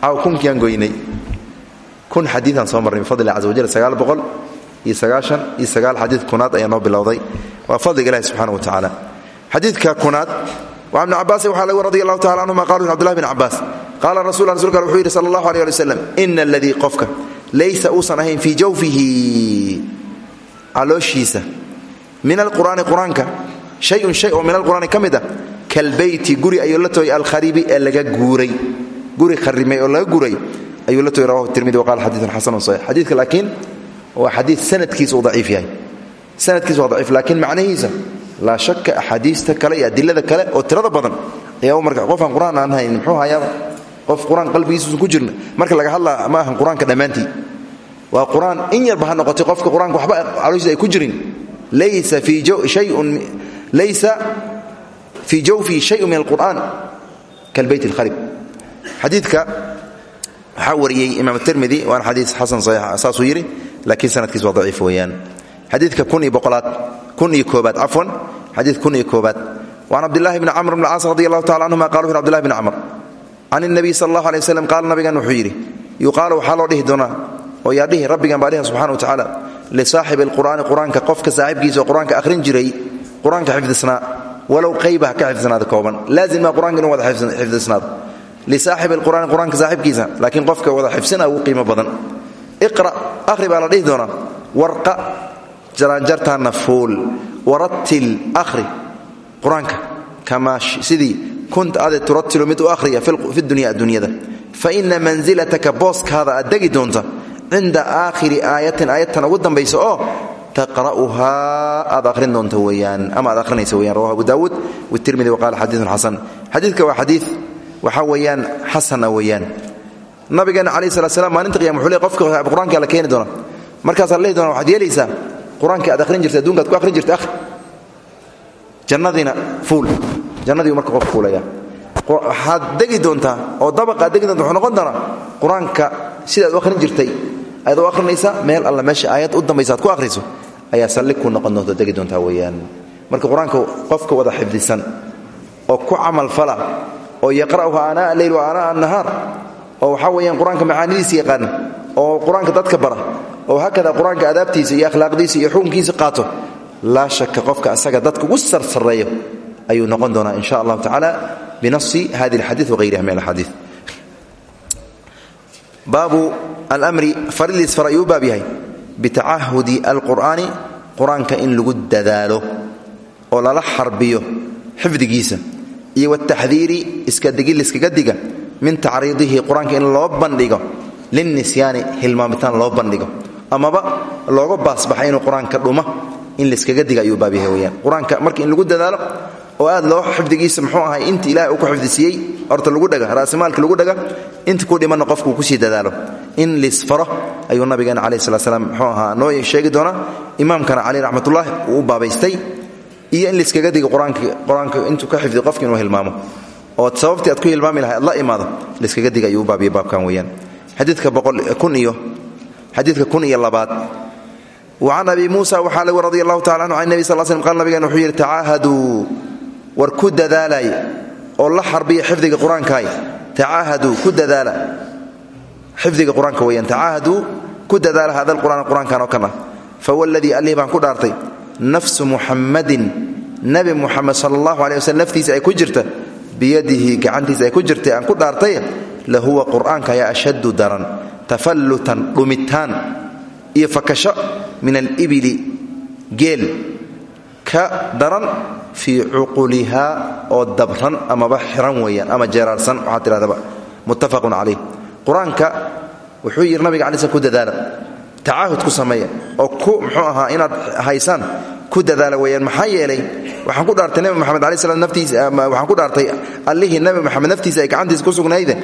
caaw kunkiaan goynay kun xadiiaan soo marnay bifadli caza wajal sagaal boqol iyo sagaashan iyo sagaal xadiid kunaad ayaa noo bilowday. Waa fadliga ilahi subxana wa tacaala. Xadiidka kunaad wa ibn cabaasin waxaa lagu radi allahu tacala canhuma qalu cbdullahi bn cabaas qaala rasul rasulka wuxuu yidhi sala allahu aleh ali waslam ina aladii qofka laysa uusan ahayn fii jawfihi. Calooshiisa. Min alqur'aani qur'aanka. Shayun shay oo min alqur'aani ka mid ah. Kalbeyti guri ayuu la tooyay alkharibi ee laga guuray. Guri kharimay oo laga guuray ayuu la toy rawahu tirmidi waqala xadiiun xasanun saxiix. Xadiidka laakiin waa xadiid sanadkiisa uu daciif yahay. Sanadkiisa waa daciif laakiin macnihiisa laa shaka axaadiista kale iyo adilada kale oo tirada badan ayaa marka. Qofaan qur'aan aan hayn muxuu hayaaba qof qur'aan qalbigiisuusan ku jirna. Marka laga hadlaa ma ahan qur'aanka dhammaantii. Waa qur'aan in yarba ha noqotay qofka qur'aanka waxba calooshiisa ay ku jirin. Laysa fii jawfihi shayun min alqur'aan kalbayt alkharib xadiidka waxaa wariyey imaam tirmidi waana xadiis xasan saxiixa saasuu yidhi laakiin sanadkiis waa daciif weyaan xadiidka kun iyo boqolaad kun iyo koobaad cafwan xadiid kun iyo koobaad. Waan cabdilahi bni camr bn caas radi allahu tacala anhuma qala wuxu abdillahi bn camr can ilnabiy sal allahu aley waslem qaala nabigan wuxuu yidhi yuqaalu waxaa loo dhihi doonaa oo yaa dhihi rabbigan baa dhihi subxana wa tacaala lisaaxibi alqur'aani qur'aanka qofka saaxiibkiisa oo akhrin jiray qur'aanka xifdisnaa qayba ka xifdisnaada kooban laazima qur'anka inuu wada xifdisnaado. Lisaaxibi alqur'aani qur'aanka saaxiibkiisa laakiin qofka wada xifsina wuu qiimo badan iqra' akhri baa la dhihi doonaa. Warqa jaraanjartaana fuul. Warattil akhri. Qur'aanka kamaa sidii kunta ade turatilu mid u ahriya fi dunya addunyada fa ina mansilataka booskaada aad degi doonta. Cinda aakhiri aayatin aayadtan ugu dambaysa oo taqra'uhaa aad ahrin doonta weyaan ama aad ahrinaysa weyan rawahu abu daawuud wtirmidi waqala xadiiun xasan. Xadiidka waa xadiid waxaa weeyaan xasana weeyaan nabigeena salat slam maalinta qiyama wuxuu leey qofka qur'aanka la keeni doona markaasaa la lehi doona waxaad yeelaysaa qur'aanka aad ahrin jirta adduunka ad ku ahrin jirta ahri jannadiina fuul. Jannadiiu marka qof fuulaya. Waxaad degi doontaa oo dabaqa ad degi doonta wuxuu noqon doonaa qur'aanka sidaad u jirtay ayaad u akhrinaysaa meel alla meesha aayad u dambaysa ku akhriso ayaa salli noqon doonta degi doontaa weeyaan. Marka qur'aanka qofka wada xifdisan oo ku camal fala oo yaqra'uha aanaa alleyl wa aanaa annahaar oo waxaa weeyaan qur'aanka macaanidiisa yaqaana oo qur'aanka dadka bara oo hakada qur'aanka adaabtiisa iyo akhlaaqdiisa iyo xukunkiisa qaato laa shaka qofka asaga dadka ugu sarsareeyo ayuu noqon doonaa in sha allahu tacaala binasi hadi alxadii wahayriha min alxadii baabu almri faridiis far ayuu u baab yahay in lagu dadaalo oo lala xarbiyo xifdigiisa iyo wataxdiiri iska digi liskaga diga min tacriidihi qur'aanka in loo bandhigo linnisyaani hilmaamitaan loo bandhigo. Amaba looga baasbaxa inuu qur'aanka dhuma in laskaga diga ayuu baab yahay weyaan qur'aanka in lagu dadaalo oo aad loo xifdigiisa muxuu ahay inta ilahay uu ku xifdisiiyey horta lagu dhaga raasimaalka lagu dhaga inta ku dhimanna qofkuu ku sii dadaalo. In lisfaro ayuu nabigeena calayh salat slam muxuu ahaa noo sheegi doonaa imaamkana cali raxmatullaahi uu baabaystay iyo in laiskaga diga qur'aanka intuu ka xifdi qofki inuu oo sababtii aad ku hilmaami lahay aad la imaado laiskaga diga ayuu u baabiyay baabkan weyaan xadiidka kun iyo labaad. وcan abi musa waxaa lg radi allahu tacala anhu can nebi sal slm qal nabigan wuxuu yidhi oo la xarbiya xifdiga qur'aankaay tacaahaduu ku dadaala. Xifdiga qur'aanka weyaan ku dadaala hada lqur'aan qur'aankan oo kan ah. Fawladii allih ku dhaartay. Nafsu muxammadin nebi muxamed sala allahu alay waslm naftiisa ay ku jirta biyadihi gacantiisa ay ku jirtay aan ku dhaartay lahuwa qur'aanka ayaa ashaddu daran tafallutan dhumitaan iyo fakasho min alibili geel ka daran fii cuqulihaa oo dabran amaba xiran weeyaan ama jeeraarsan waxaa tidhahdaba muttafaqun calayh. Qur'aanka wuxuu yidhi nabiga alai sl ku dadaala tacaahud ku sameeya oo ku muxuu ahaa inaad haysaan ku dadaala weeyaan. Maxaa yeelay waxaan ku dhaartay nebi moxamed alai slam naftiisa waxaan ku dhaartay allihii nebi moxamed naftiisa ay gacantiisa ku sugnayde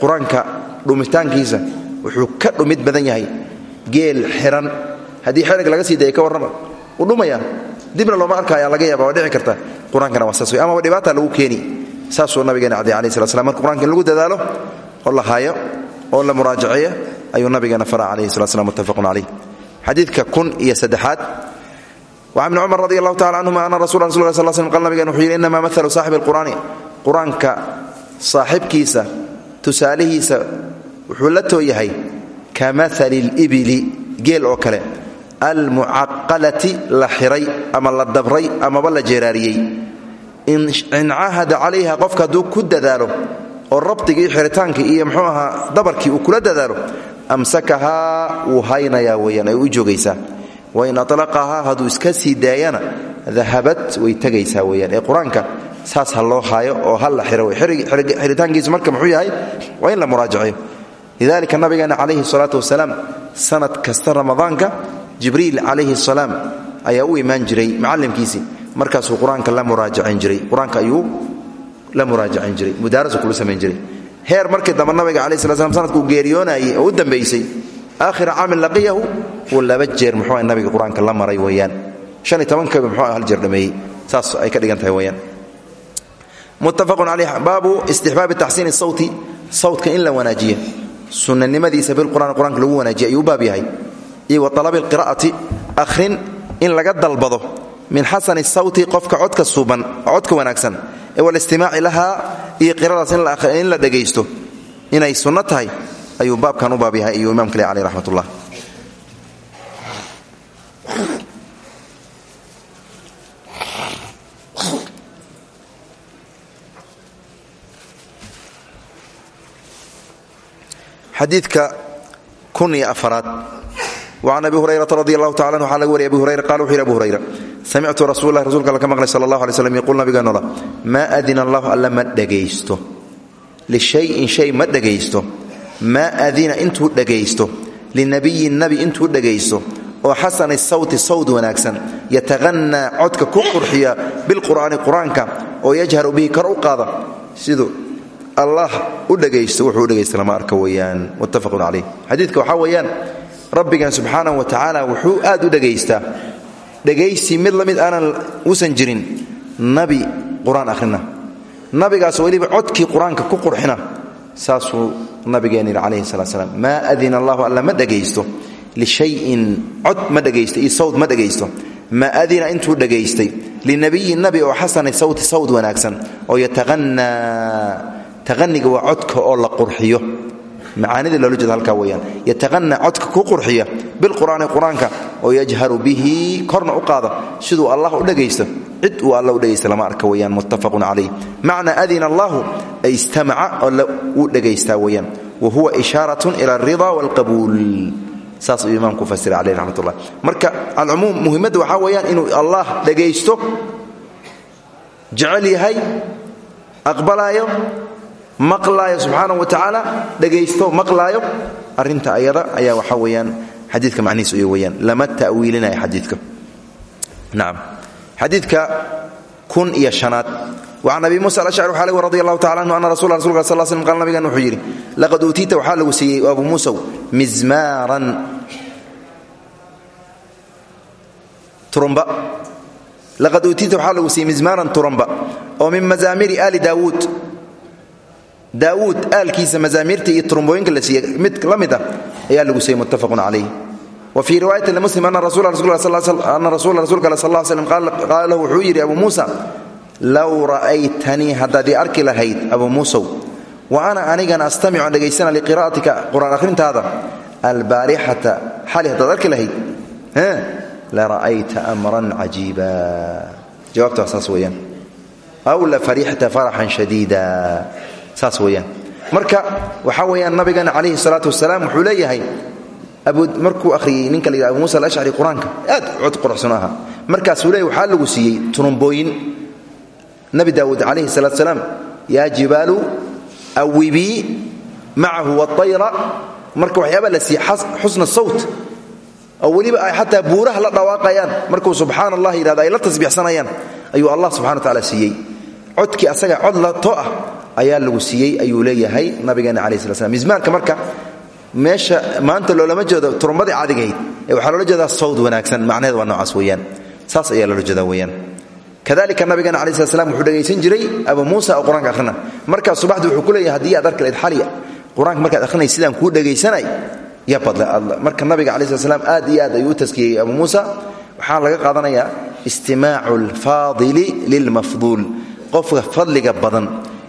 qur'aanka wuxuu ka dhumid badan yahay geel xiran. Haddii xerag laga sii ka warrama wuu dhumaya dibna looma arkaya laga yaaba waa dhici karta. Qur'aankana waa saas wey amaba lagu keeni. Saasuu nabigeena cadiy alai slat slam marka lagu dadaalo oo la haayo oo la muraajaceeyo ayuu nabigeena fara calayhi salat slam muttafaqun calayh xadiidka kun iyo saddexaad wacan ibni cumar radi allahu tacala canhuma ana rasul rasul lla sl slm qal nabigen wuxuu yidhi inama maalu saaxibi alqur'aani qur'aanka saaxibkiisa tusaalihiisa wuxuu la too yahay ka maali libili geel oo kale almucaqalati la xiray ama la dabray amaba la jeeraariyey in cahada calayha qofka hadduu ku dadaalo oo rabtigii iyo xiritaanka iyo mxuu ahaa dabarkii uu kula dadaalo amsakahaa wuu haynayaa joogaysaa wain alaqahaa hadduu iska sii daayana dahabad way tegaysaa weyaan ee qur'aanka saas ha loo haayo oo ha la xiro. Xiritaankiisu marka muxuu yahay waa in la muraajaceeyo lidalika nabigeena calayhi salaatu wasalaam sanad kasta ramadaanka jibriil calayhi salaam ayaa u imaan jiray macallimkiisii markaasuu qur'aanka la muraajacin jiray. Qur'aanka ayuu la muraajacin jiray. Mudaarasu kula samayn jiray. Heer markii dambe nabiga calayi sla slam sanadkuu geeriyoonayay oo u aakhira caamin laqiyahu wuu jeer muxuu nabiga qur'aanka la maray weeyaan. Shan iyo muxuu hal jeer dhameeyey. Saas ay ka dhigan tahay weeyaan. Muttafaqun calayh baabu istixbaabi taxsiini sawti sawtka in la wanaajiya sunnanimadiisa bilqur'aan qur'aanka lagu wanaajiya ayuu u baab yahay. Iyo wa talabi alqira'ati akhrin in laga dalbado. Min xasani sawti qofka codka suuban codka wanaagsan ee walistimaaci lahaa iyo qiradaas in la dhegaysto inay sunno tahay ayuu baabkan u baab yahay iyuu imamka le caleh raxmat ullah xadiidka kun iyo afaraad. Wacan abi hurayrata radi allahu tacala an waxaa wariyay abi hurayra qala wuxu abu hurayra samictu rasuul lah rsulka alla ka maqlay sala allah alay slam yaquul nabigeenola maa adina allahu alla ma dhegaysto lishayin shay ma dhegaysto maa adina intuu dhegaysto linabiyin nabi intuu dhegaysto oo xasani sawti sawd wanaagsan yataqanaa codka ku qurxiya bilqur'aani qur'aanka oo yajharu bihi kor u qaada. Siduu allah u dhegaysto wuxuu u dhegaysta lama arka weeyaan. Muttafaqun calayh xadiidka waxaa weeyaan rabbigan subxaanahu wa tacaala wuxuu aad u dhegaystaa dhegaysi mid la mid aanan uusan jirin nabi qur'aan akhrina. Nabigaas weliba codkii qur'aanka ku qurxina saasuu nabigeen yidhi calayhi salaat slaam maa adina allahu alla ma dhegaysto lishayin cod ma dhegaysto iyo sawd ma dhegaysto maa adina intuu dhegaystay linabiyin nabi oo xasani sawti sawd wanaagsan. Oo yataqanaa taqaniga waa codka oo la qurxiyo macaanida loola jeeda halkaa weyaan yataqana codka ku qurxiya bilqur'aani qur'aanka oo yajharu bihi korna u qaada. Siduu allah u dhegaysto cid uu alla u dhegaysta lama arka weyaan muttafaqun calayh macna adina allahu ay istamaca oo uu dhegaystaa weyaan wa huwa ishaaratun ila alrida walqabuul saas ayuu imaamku fasira caleyh raxmat ullah marka alcumuum muhimmadda waxaa weeyaan inuu allah dhegaysto jecel yahay maqlaayo subxaanahu wa tacaala dhegaysto maqlaayo. Arrinta ayada ayaa waxaa weeyaan xadiidka macnihiis uy weyaan lama ta'wiilinaya xadiidka. Nacam xadiidka kun iyo shanaad. Wacan abi muusa alashcari waxaa lagu radi allahu tacala anhu ana rasul rasulka sal slm qaal nabigan wuxuu yidhi laqad uutiita waxaa lagu siiyey abu muusow mizmaaran. Turumba. Laqad uutiita waxaa lagu siiyey mizmaaran turumba. Oo min mazaamiri aali daawuud daawuud aalkiisa mazaamirta iyo turumbooyinka la siiye mid la mid ah ayaa lagu siiyey muttafaqun calayh wa fii riwaayati limuslim ana rasula rasuulka sal l slm qaala lahu wuxuu yidhi abu muusa low ra'aytanii haddaad ii arki lahayd abu muusow wa ana anigana astamicu aan dhegaysana liqira'atika qur'aan akhrintaada albaarixata xali haddaad arki lahayd la ra'ayta amran cajiiba. Jawaabta waa saas weeyaan. Aw la farixta faraxan shadiida saas weyaan marka waxaa weyaan nabigeena calayhi salaatu wasalaam wuxuu leeyahay markuu akhriyey ninka la abu muusa alashcari qur'aanka aad cod quruxsan ahaa markaasuu leeyay waxaa lagu siiyey turumbooyin nabi daawuud calayhi salaatu salaam yaa jibaalu awibii macahu waayra marka waxyaabaa la siiyey xusna sawt. Oo weliba ay xataa la dhawaaqayaan. Markuu subxaana allah ay la tasbiixsanayaan ayuu allah subxana wa tacaala siiyey. Codkii asaga cod la to ah ayaa lagu siiyey ayuu leeyahay nabigeena cala sla slam mizmaarka marka meesha maanta loolama jeedo turumbadii caadigahayd ee waxaa loola jeedaa sawd wanaagsan macnaheed waa noocaas weyaan saas ayaa loola jeedaa weyaan kadalika nabigeena cala slat slam wuxuu dhegaysan jiray subaxdii wuxuu ku leeyahay haddii aad arki xaliya qur'aanka markaad sidaan kuu dhegaysanay ya badle marka nabiga cala slat slam aad iyo aad ayuu u abu muusa. Waxaa laga qaadanayaa istimaacu alfaadili lilmafduul qofka fadliga badan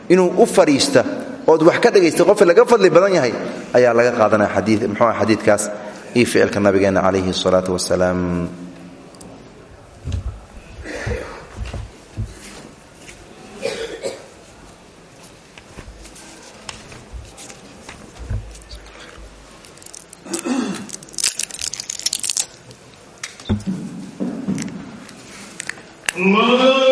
inuu u fadhiista ood wax ka dhegaysta qof laga fadli badan yahay ayaa laga qaadanaya muxuua xadiidkaas iyo ficilka nabigeenna alayhi asalaatu wasalaam Whoa!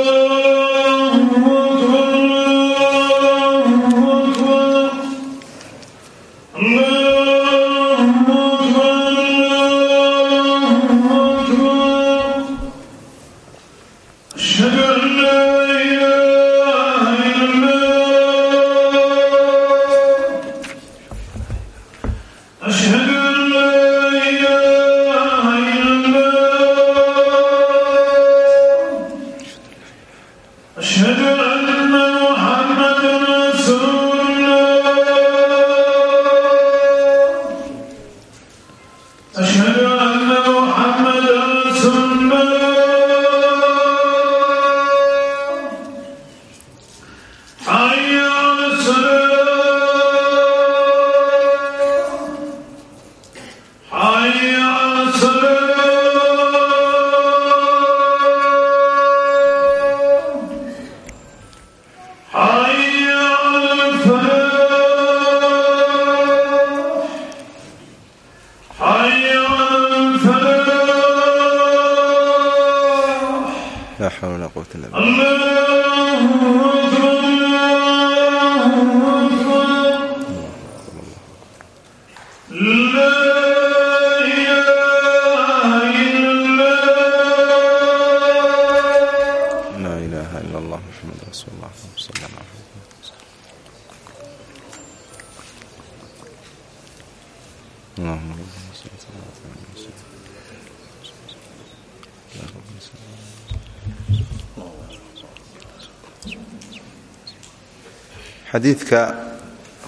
Xadiidka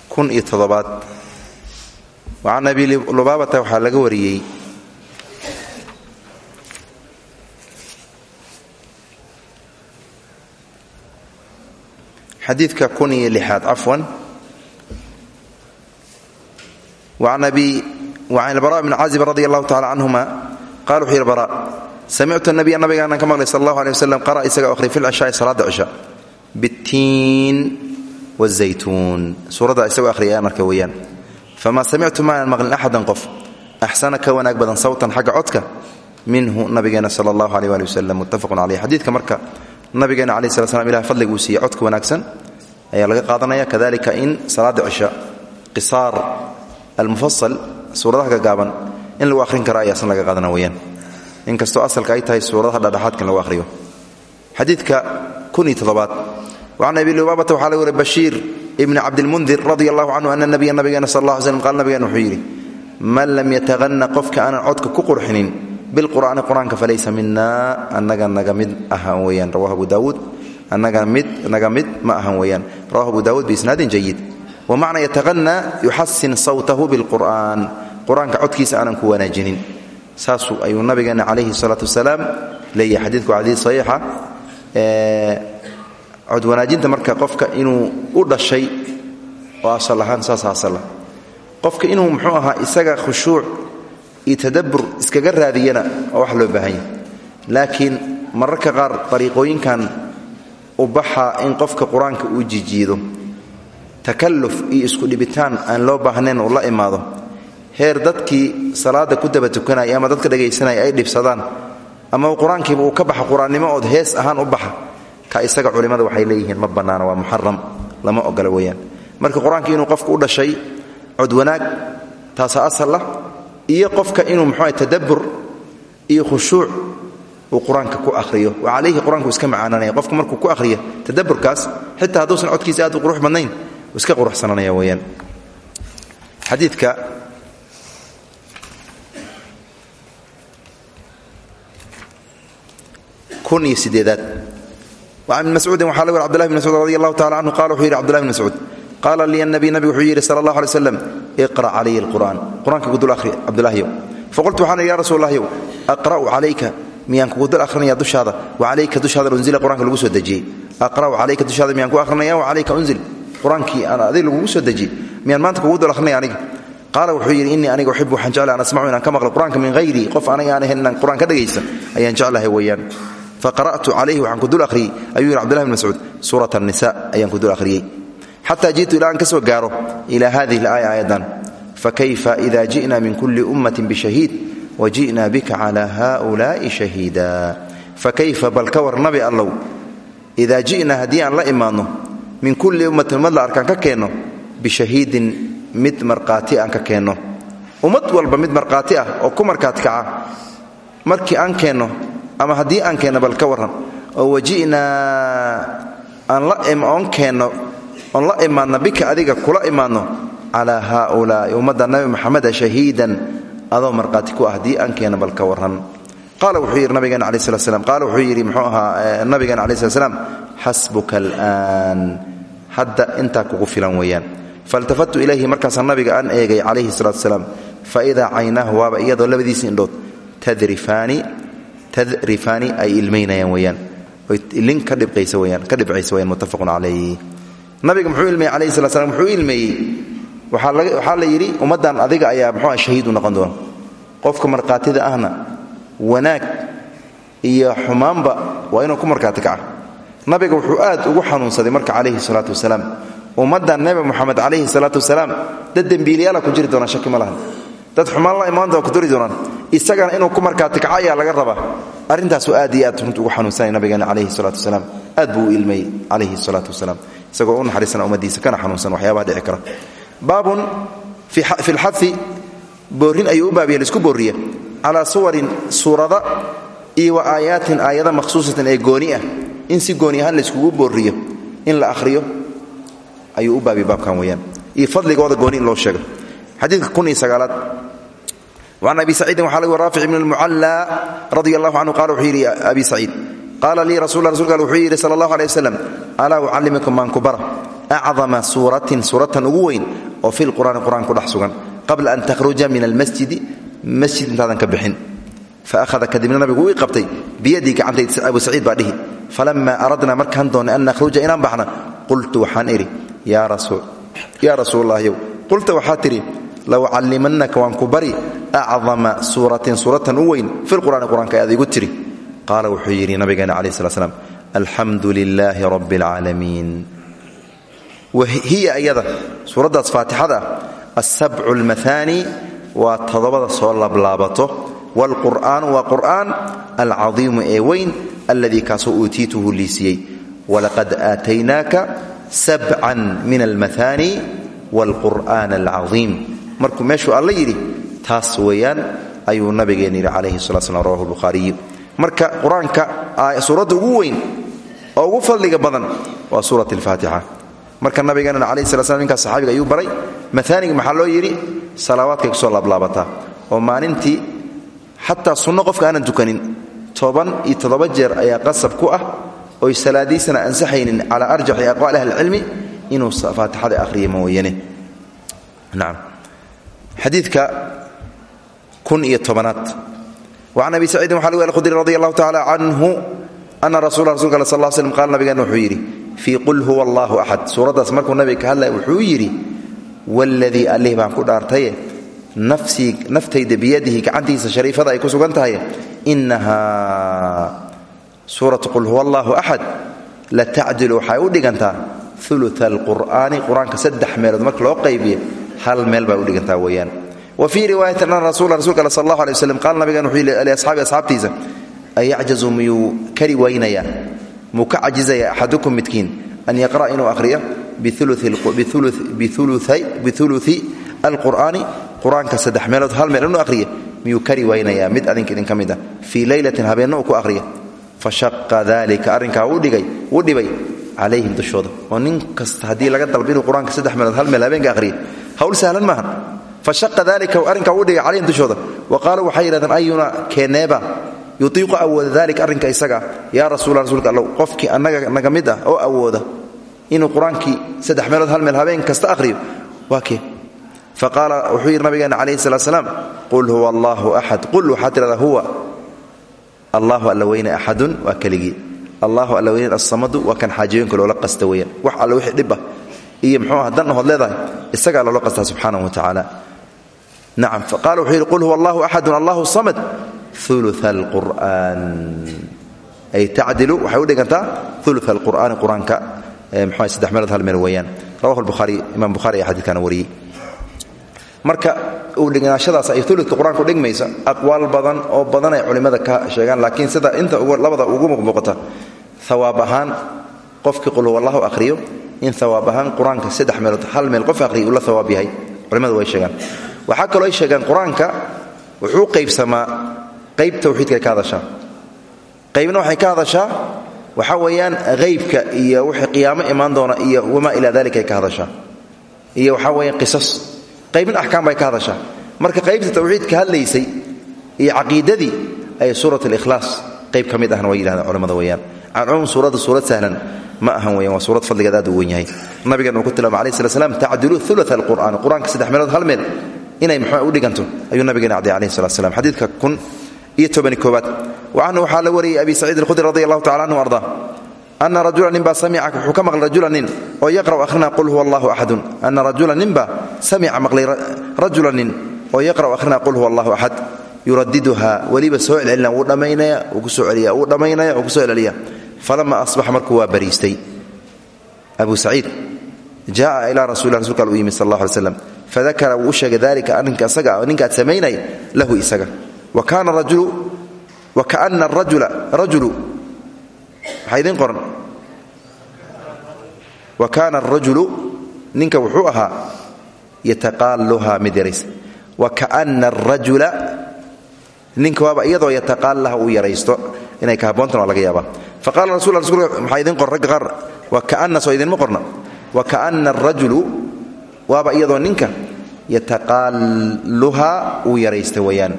kun iyo toddobaad. Wacan abi lubaabata waxaa laga wariyey. Xadiidka kun iyo lixaad cafwan wacan albara bni caazib radi allahu tacala canhuma qala wuxuu yidhi bara samictu nabiya nabigaanan ka maqlay sal allahu aleh wasalam qara isaga akhri fi lcishaai salaada cisha bittiin wazaytuun suuradda isagoo ahriyay marka weeyaan famaa samictu maanan maqlin axadan qof axsana ka wanaag badan sawtan xagga codka minhu nabigeena sala allahu aleh ali wasalam muttafaqun caleyh xadiidka marka nabigeena calaih slat slam ilah fadliga uu siiyey codka wanaagsan ayaa laga qaadanaya kadalika in salaada cisha qisaar almufasal suuradaha gagaaban in lagu ahrin karo ayaasan laga qaadana weyaan inkastoo asalka ay وcan abi lubaabata waxaa laga wari bashiir ibni cabdilmundir radi allahu canhu ana nabiya nabigeena sal alla slm qaal nabigeena wuxuu yidhi man lam yatahana qofka aanan codka ku qurxinin bilqur'aani qur'aanka falaysa mina anaga naga mid ahan weyaan rawahu abu daawuud anaga mid naga mid ma ahan weyaan rawahu abu daawuud biisnaadin jayid wamacna yatahana yuxasin sawtahu bilqur'an qur'aanka codkiisa aanan ku wanaajinin saasuu ayuu nabigeena calayhi salaatu wasalaam leeyahay xadiidku xadiid saxiixa cod wanaajinta marka qofka inuu u dhashay oo asal ahaan saasa asala qofka inuu muxuu ahaa isaga khushuuc iyo tadabbur iskaga raadiyana oo wax loo baahan yahay. Laakiin mararka qaar dariiqooyinkan u baxa in qofka qur'aanka uu jijiido takalluf iyo isku dhibitaan aan loo baahnayn uu la imaado. Heer dadkii salaada ku daba tukanaya ama dadka dhegaysanaya ay dhibsadaan ama qur'aankiiba uu ka baxa qur'aannimo ood hees ahaan u baxa ka isaga culimmada waxay leeyihiin ma bannaana waa muxaram lama ogola weeyaan. Marka qur'aanka inuu qofku u dhashay cod wanaag taasa asal ah iyo qofka inuu muxuuah tadabbur iyo khushuuc uu qur'aanka ku ahriyo wa calayhi qur'aanku iska macaananaya. Qofku markuu ku ahriya tadabburkaas xitaa hadduusan codkiisa aad u qurux badnayn uu iska quruxsananaya weeyaan. Xadiidka kun iyo sideedaad an mauudi waa l bd bn mud radi alahu taala anhu qala wuxuu yidhi bdulahi bn mauud qaala li anabi nabigu wuxuu yidhi sal allah alay slam iqra' calay alqur'aan qur'aanka gudul ahri cabdulahyow faqultu waxaan idhi ya rasul allahyow aqra'u calayka miyaan kugu dul ahrinaya dushaada? Wacalayka dushaada unzila qur'anka lagu soo dejiyey. Aqra'u calayka dushaada miyaan ku ahrinaya wacalayka unzil qur'aankii aan adig lagugu soo dejiyey. Miyaan maanta kugu dul ahrinaya aniga? Qaala wuxuu yidhi innii aniga uxibu waxaan jeclahay an asmacu inaan ka maqlo qur'aanka min hayri qof aniga aan ahayn inaan qur'aan ka dhegaysan ayaan jeclahay weeyaan faqara'tu calayhi waxaan ku dul akhriyey. Ayuu yidhi cbdulahi bn mascuud suurat anisa ayaan ku dul akhriyey. Xataa ji'tu ilaa aan ka soo gaaro ilaa hadihi alaaya aayaddan. Fakayfa ida ji'na min kulli ummatin bishahiid wa ji'na bika cala haulaa'i shahiida fakayfa bal ka war nabi allow idaa ji'na haddii aan la imaanno min kulli ummatin ummad la arkaan ka keenno bishahiidin mid markhaati ah aan ah markii aan keenno ama haddii aan keenno bal ka warran oo waji'naa aan la oon keenno oon la imaadno bika adiga kula imaadno calaa haaulaa'i ummadda nabi maxameda shahiidan adoo markhaati ku ah aan keenno bal ka warran. Qaala wuxuu yidhi nabigeena alai slat slam qaala wuxuu yidhi muxuu ahaa nabigeena alai slat slam xasbuka al'aan. Hadda intaa kugu filan weeyaan. Faltafattu ilayhi markaasaa nabiga aan eegay calayhi salatu salaam fa idaa caynaahu waaba iyadoo labadiisi indhood tadrifaani tadrifaani ay ilmaynayaan weyaan ilin ka dhibcaysa weyaan muttafaqun calayh nabiga muxuu ilmeeyey calayhi salat slam muxuu ilmeeyey waxaa la yidhi ummaddan adiga ayaa muxuu ah shahiid u noqon doona. Qofka markhaatida ahna wanaag iyo xumaanba waa inuu ku markhaati kaca. Nabiga wuxuu aad ugu xanuunsaday marka calayhi salaatu wasalaam. Ummaddan nebi moxamed calayhi salaatu wasalaam dad dembiiliyaala ku jiri doonaan shaki ma lahan dad xumaan la imaan doona ku duri doonaan. Isagana inuu ku markhaati kaca ayaa laga rabaa. Arrintaasu aad iyo aad runta ugu xanuunsanay nabigeena calayhi salaatu wasalaam. Aad buu u salaatu wasalaam. Isagoo u naxariisana ummadiisa kana xanuunsan waxyaabaha dhici kara. Baabun fi lxadi boorrin ayuu u baab yahay la isku boorriya suwarin suurada iyo wa aayaatin aayada makhsuusatin ee gooni ah. In si gooni ahaan layskugu boorriyo in la akhriyo ayuu u baabiya baabkan weyaan iyo fadligooda gooni loo sheego. Xadiidka kun iyo can abi saciidin waa lg raafic bn mucallaa radi allah canhu qala wuxuu yidhi abi saciid qaala lii rasul rasulka al wuxuu yidhi sal allah aleh wasalam alaa ucallimukum baan ku bara acdama suuratin suuratan ugu weyn oo fi lqur'aani qur'aan ku dhex sugan qabla an takhruja min almasjidi masjid intaadan ka bixin faahada kadibna nabigu wii qabtay biyadii gacantayda abu saciid baa dhihi falama aradna markaan doonnay an nakhruja inaan baxna qultu waxaan idhi yaa rasuulallahiyow qulta waxaa tidhi lawcallimannaka waan ku bari acdama suuratin suuratan u weyn fi lqur'aani qur'aanka aad igu tiri. Qaala wuxuu yidhi nabigeena calaih slat slam alxamdu lilaahi rabbi alcaalamiin hiya iyada suuraddaas faatixada ah asabcu almahaani waa toddobada soo lablaabato waalqur'aanu waa qur'aan alcadiimu ee weyn alladii kaasoo uutiituhu liisiyey. Walaqad aataynaaka sabcan min almahaani waalqur'aan alcadiim markuu meeshuu alla yidhi taas weeyaan ayuu nabigeen yidhi calayhi sala slam rawahu marka qur'aanka suuradda ugu weyn oo ugu fadliga badan waa suurat alfaatixa. Marka nabigeenana calayhi sala slam ninkaas saxaabiga ayuu baray maaaniga maxaa loo yidhi? Salaawaadkay ku soo laablaabataa oo maalintii xataa sunno qofka aanan tukanin toban iyo toddoba jeer ayaa qasab ku ah oy salaadiisana ansaxaynin calaa arjaxi aqwaali ahlicilmi inuu faatixada akhriya mooyane. Nacam xadiidka kun iyo tobanaad. Wacan abi saciidin waxa lg alkhudri radi allahu tacala canhu ana rasula rasulka al sal slm qaala nabigeena wuxuu yidhi fii qul huwa allahu axad suuraddaas markuu nabiga ka hadlaya wuxuu yidhi waladii allih baan ku dhaartaye naftayda biyadihi gacantiisa shariifada ay ku sugan tahay inahaa suuratu qul huwa allahu axad la tacdilu waxay u dhigantaa ulu alqur'aani qur'aanka saddex meelood marka loo qaybiye hal meel bay u dhigantaa weeyaan. Wa fii riwaayati ana rasula rasulka al sal allah alay waslam qaala nabigan wuxuu yidhi liasxaabi asxaabtiisa ayacjazu miyuu kari waynayaa muu ka cajizaya axadukum midkiin? An yaqra'a inuu akhriyo? Biuluثi alqur'aani qur'aanka saddex meelood hal meel inuu akhriya miyuu kari waynayaa mid adinka idin ka mid ah. Fii leylatin habeenna uu ku akhriya fashaqa dalika arrinkaa wuu dhibay. Calayhim dushooda. Oo nin kasta haddii laga dalba inuu qur'aanka hal meel habeenka akhriya hawl sahlan maaha. Fashaqa dalika arrinkaa wuu dhigay calayhim dushooda. Wa qaaluu waxay ayuna keeneeba yutiiqu awooda dalika arrinka isagaa yaa rasuula rasuulka allow qofkii annaga naga oo awooda inuu qur'aankii saddex meelood hal meel habeen kasta akhriyo? Waa kee? Faqaala wuxuu calayhi salaat slaam qul huwa allahu axad qul waxaa huwa allahu alla weyne axadun waa keligii. Allahu alla weyne assamadu kan xaajooyinka loola qasta weeyaan. Wax alle wixii iyo muxuu ah dan ahood leedahay isagaa loola qastaa subxaanahu wa tacaala. Nacam faqala wuxuu yidhi qul huwa allahu axadun allahu samad. Ulu alqur'aan ay tacdilu waxay u dhigantaa ulu alqur'aani qur'aanka. Saddex meelood hal meel weeyaan. Rawahu lbukhaari imam bukhari ayaa xadidkana wariyey. Marka uu dhignaashadaas ay uludka qur'aanku dhigmaysa badan oo badan ay culimmada ka sheegaan laakiin sida inta labada ugu muuqmuuqata hawaab ahaan qul huwa allahu akhriyo in hawaab ahaan qur'aanka saddex meelood hal meel qof akhriya uu la hawaab yahay. Culimmadu way sheegaan. Waxaa kaloo ay sheegaan qur'aanka wuxuu qaybsamaa qayb tawxiidkay ka hadashaa. Qaybna waxay ka hadashaa waxaa weeyaan haybka iyo wixii qiyaamo imaan doona iyo wamaa ilaa dalika ay ka hadashaa. Iyo waxaa weeyaan qisas. Qaybin axkaam bay ka hadashaa. Marka qaybta tawxiidka hadlaysay iyo caqiidadii ay suurat alikhlaas qayb ka mid ahna way yidhahdeen culimmada weeyaan suuradda suurad sahlan. Ma ahan weyan waa suurad fadligeed aad u wen yahay. Nabigan uu ku tilmaamay alayh slat slam tacdilu ula alqur'aan. Qur'aanka saddex meelood hal meel. Inay muxuu u dhiganto ayuu nabigeena cadday alayh salat slam xadiidka kun iyo tobani koobaad wa canhu waxaa la wariyey abi saciid alkhudri radi allahu tacala anhu ardaa ana rajula ninbaa samica wuxuu ka maqlay rajula nin oo yaqra'u akhrina qul huwa allahu axadun ana rajula ninbaa samica maqlay rajula nin oo yaqra'u akhrina qul huwa allahu axad yuradiduha weliba soo celcelina wuu dhammaynaya wuu ku soo celiya wuu dhammaynaya wuu ku soo celceliya falama asbaxa markuu waa bariistay. Abu saciid jaaa ilaa rasul rasulka u yimid sal allah alay slam fadakara wuu u sheegay dalika arrinka isaga ninkaad samaynay lahu isaga. Wa kaana wa kaana arajula rajulu. Waxaa idiin qoran. Wa kaana arajulu ninka wuxuu ahaa yataqaaluha mid yaraysa wa kaana arajula yaraysto inay ka habboontan waa laga yaabaa. Faqala rasul rasulka maxaa idiin qoran ragga qaar? Wa kaana soo idinma qorna wa kaana arajulu waaba iyadoo ninka yataqaaluha uu yaraystay weyaan